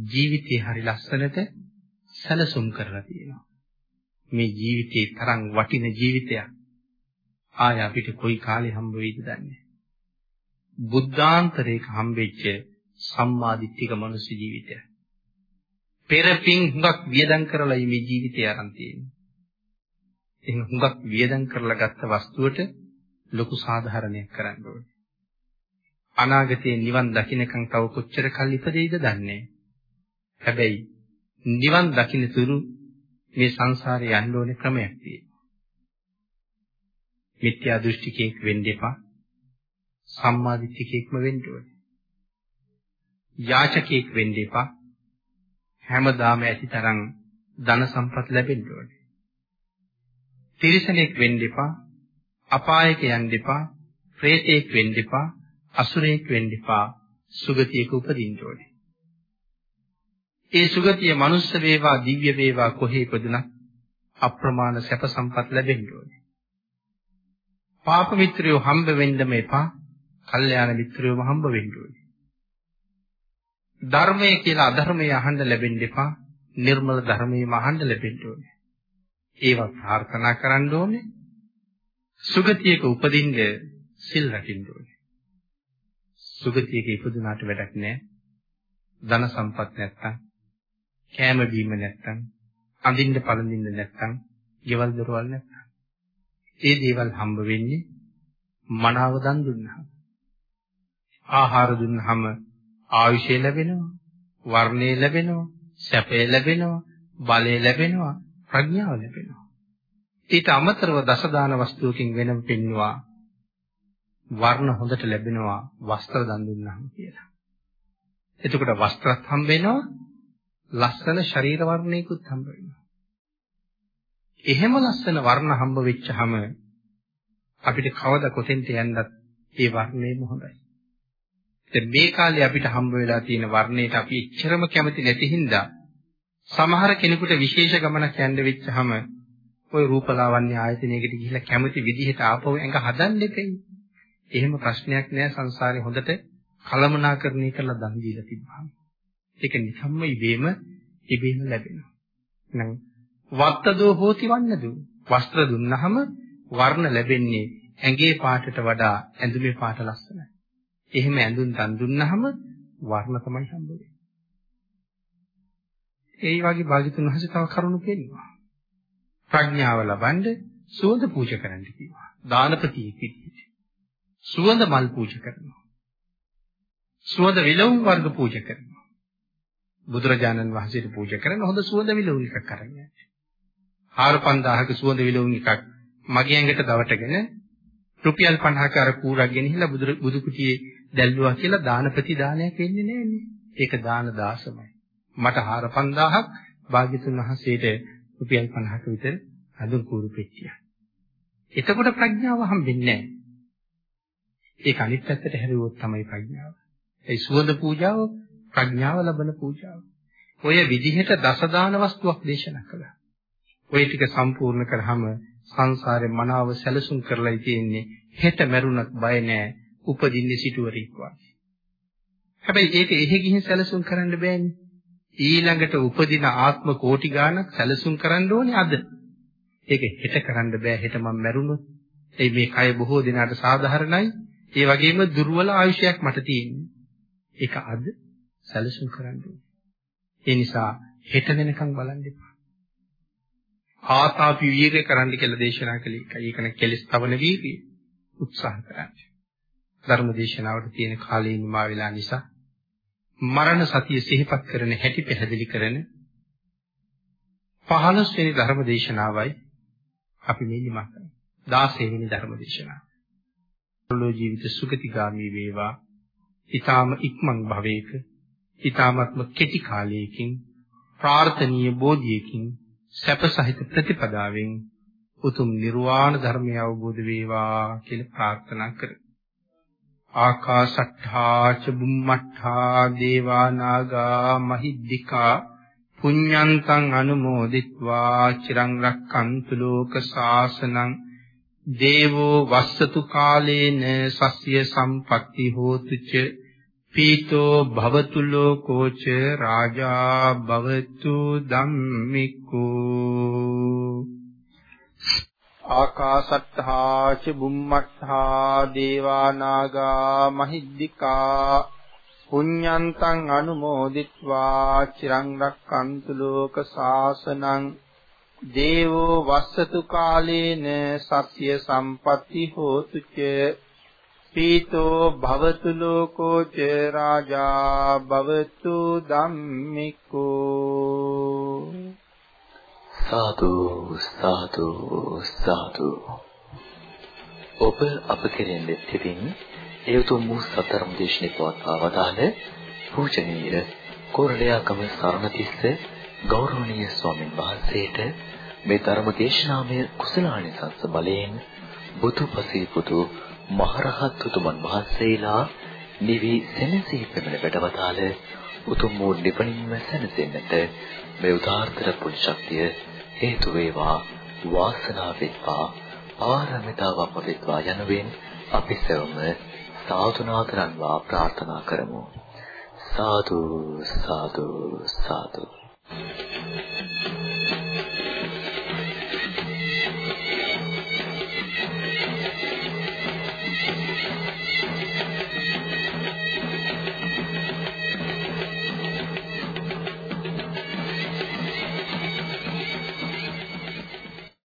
ජීවිතේ හරි ලස්සනට සැලසුම් කරලා තියෙනවා. මේ ජීවිතේ තරම් වටින ජීවිතයක් ආය අපිට කොයි කාලේ හම්බ වෙයිද දන්නේ බුද්ධාන්තරයක හම්බෙච්ච සම්මාදිට්ඨික මනුස්ස ජීවිතය. පෙරපින් හුඟක් වියදම් කරලා මේ ජීවිතය අරන් තියෙන්නේ. එහෙනම් හුඟක් වියදම් කරලා ගත්ත වස්තුවට ලොකු සාධාරණයක් කරන්න ඕනේ. අනාගතයේ නිවන් දකින්නකම් තව කොච්චර කල් ඉපදෙයිද දන්නේ හැබැයි නිවන් දකින්න තුරු මේ සංසාරේ යන්න ඕනේ ක්‍රමයක් තියෙනවා. මිත්‍යා දෘෂ්ටිකයෙක් වෙන්න එපා. සම්මාදිට්ඨිකයෙක්ම වෙන්න ඕනේ. යාචකයෙක් වෙන්න එපා. හැමදාම ඇතිතරම් ධන සම්පත් ලැබෙන්න ඕනේ. තිරිසනෙක් වෙන්න එපා. අපායක යන්න එපා. ප්‍රේතෙක් වෙන්න එපා. අසුරයෙක් වෙන්න එපා. සුගතියක උපදින්න ඕනේ. ඒ සුගතිය මනුස්ස වේවා දිව්‍ය වේවා කොහේ ඉපදුනත් අප්‍රමාණ සැප සම්පත් ලැබෙන්න ඕනේ. පාප මිත්‍රයෝ හම්බ වෙන්නම එපා. කල්යාණ මිත්‍රයෝම හම්බ වෙන්න ඕනේ. ධර්මයේ කියලා අධර්මයේ අහන්න ලැබෙන්න එපා. නිර්මල ධර්මයේම අහන්න ලැබෙන්න ඕනේ. ඒවා ප්‍රාර්ථනා කරන්න ඕනේ. සුගතියක උපදින්න සිල් රකින්න ඕනේ. සුගතියක ඉපදුනාට වැඩක් නැහැ. ධන සම්පත් නැත්තම්, කෑම බීම නැත්තම්, අඳින්න පළඳින්න නැත්තම්, ගෙවල් දොරවල් නැත්තම්. ඒ දේවල් හම්බ වෙන්නේ මනාව දන් දුන්නාම. ආහාර දුන්නාම ආයුෂය ලැබෙනවා, වර්ණය ලැබෙනවා, සැපය ලැබෙනවා, බලය ලැබෙනවා, ප්‍රඥාව ලැබෙනවා. ඊට අමතරව දසදාන වස්තුවකින් වෙනම පෙන්නවා වර්ණ හොඳට ලැබෙනවා වස්ත්‍ර දන් දුන්නාම කියලා. එතකොට වස්ත්‍රත් හම්බ වෙනවා ලස්සන ශරීර වර්ණයකුත් හම්බ වෙනවා. එහෙම ලස්සන වර්ණ හම්බ වෙච්චහම අපිට කවද කොතෙන්ට යන්නත් ඒ වර්ණයම හොඳයි. දැන් මේ කාලේ අපිට හම්බ වෙලා තියෙන වර්ණයට අපි එච්චරම කැමති නැති හින්දා සමහර කෙනෙකුට විශේෂ ගමනක් යන්න වෙච්චහම ওই රූපලාවන්‍ය ආයතනයකට ගිහිල්ලා කැමති විදිහට ආපහු ඇඟ හදන්න එකයි. එහෙම ප්‍රශ්නයක් නෑ සංසාරේ හොඳට කලමනාකරණය කරලා දන් දීලා තිබ්බහම. ඒක නිකම්ම ඉබේම ඉබේම ලැබෙනවා. එහෙනම් වත්තදෝ හෝති වන්නදෝ වස්ත්‍ර දුන්නහම වර්ණ ලැබෙන්නේ ඇඟේ පාටට වඩා ඇඳුමේ පාට ලස්සනයි. එහෙම ඇඳුම් දන් දුන්නාම වර්ණ තමයි හම්බ වෙන්නේ. ඒ වගේ භාග්‍යතුන් වහන්සේ තව කරුණු කියනවා. ප්‍රඥාව ලබන්න සුවඳ පූජා කරන්න කිව්වා. දානපතියෙක් විදිහට. සුවඳ මල් පූජා කරනවා. සුවඳ විලවුන් වර්ග පූජා කරනවා. බුදුරජාණන් වහන්සේට පූජා කරන හොඳ සුවඳ විලවුන් එකක් අරන් යන්නේ. 4500ක සුවඳ විලවුන් එකක් මගේ ඇඟට දවටගෙන රුපියල් 50ක අර කූරක් ගෙනහිලා බුදු බුදු කුටියේ දැල්ලුවා කියලා දානපති දානයක් වෙන්නේ නැන්නේ. ඒක දාන දාසමයි. මට 4500ක් භාග්‍යතුන් වහන්සේට රුපියල් 50ක විතර අඳුන් කූරු පෙට්ටියක්. එතකොට ප්‍රඥාව හම්බෙන්නේ නැහැ. ඒක අනිත් පැත්තට හැරුවොත් තමයි ප්‍රඥාව. ඒ සුවඳ පූජාව ප්‍රඥාව ලබන පූජාව. ඔය විදිහට දසදාන වස්තුවක් දේශනා කළා. ඔය ටික සම්පූර්ණ කරාම සංසාරේ මනාව සැලසුම් කරලායි තියෙන්නේ. හෙට මැරුණත් බය නැහැ. උපදින්නේ සිටුවරෙක් වගේ. හැබැයි ඒක එහෙ ගිහින් සැලසුම් කරන්න බෑනේ. ඊළඟට උපදින ආත්ම කෝටි ගාණක් සැලසුම් කරන්න ඕනේ අද. ඒක හෙට කරන්න බෑ හෙට මම මැරුණොත්. ඒ මේ කය බොහෝ දිනකට සාධාරණයි. ඒ වගේම දුර්වල ආයුෂයක් මට තියෙන්නේ. ඒක අද සැලසුම් කරන්න ඕනේ. ඒ නිසා හෙට වෙනකන් බලන්න එපා. ආතාපි වීර්ය කරන්න කියලා දේශනා කළේ ඒකයි. ඒකන කෙලස් තවන වීර්ය උත්සාහ කරන්න. ධර්ම දේශනාවට තියෙන කාලේ නිමා වෙලා නිසා මරණ සතිය සිහිපත් කරන හැටි පැහැදිලි කරන 15 වෙනි ධර්ම දේශනාවයි අපි මේ නිමා කරන්නේ. 16 වෙනි ධර්ම දේශනාව. ලෝ ජීවිත සුගතිගාමී වේවා. ඊ타ම ඉක්මන් භවයක ඊ타මත්ම කෙටි කාලයකින් ප්‍රාර්ථනීය බෝධියකින් සැප සහිත ප්‍රතිපදාවෙන් උතුම් නිර්වාණ ධර්මය අවබෝධ වේවා කියලා ප්‍රාර්ථනා කරමි. ආකාශට්ඨා ච බුම්මට්ඨා දේවා නාග මහිද්దికා පුඤ්ඤන්තං අනුමෝදිත්වා චිරං රක්칸තු ලෝක සාසනං දේවෝ වස්සතු කාලේන සස්්‍ය සම්පත්ති හෝතු ච පීතෝ භවතු ලෝකෝච රාජා භවතු ධම්මිකෝ ආකාශත්තා ච බුම්මත්තා දේවා නාග මහිද්దికා පුඤ්ඤන්තං අනුමෝදිත්වා චිරං රක්칸තු ලෝක සාසනං දේවෝ වස්සතු කාලේන සත්‍ය සම්පatti හෝතු ච පීතෝ භවතු ලෝකෝ ච රාජා භවතු ධම්මිකෝ සාදු සාදු සාදු ඔබ අප කෙරෙන් දෙත්තින් ඒ උතුම් වූ සතරම් දේශනේ පවත්වා වදාළ පූජනීය කොරළයාගම සරණතිස්ස ගෞරවනීය ස්වාමින් වහන්සේට මේ ධර්ම දේශනාමය කුසලානිසංස බලයෙන් බුදුපසී පුතු මහරහත් උතුමන් වහන්සේලා නිවි සෙනසී පෙමන වැඩවතාල උතුම් වූ නිවනින්ම සැනසෙන්නට මේ උදාාරතර පුණ්‍ය ශක්තිය හේතු වේවා වාසනාව වෙත්වා ආරමිතාවක් වෙත්වා යනුවෙන් අපි සෙවම සාතුනාතරන්වා ප්‍රාර්ථනා කරමු. සාදු සාදු සාදු.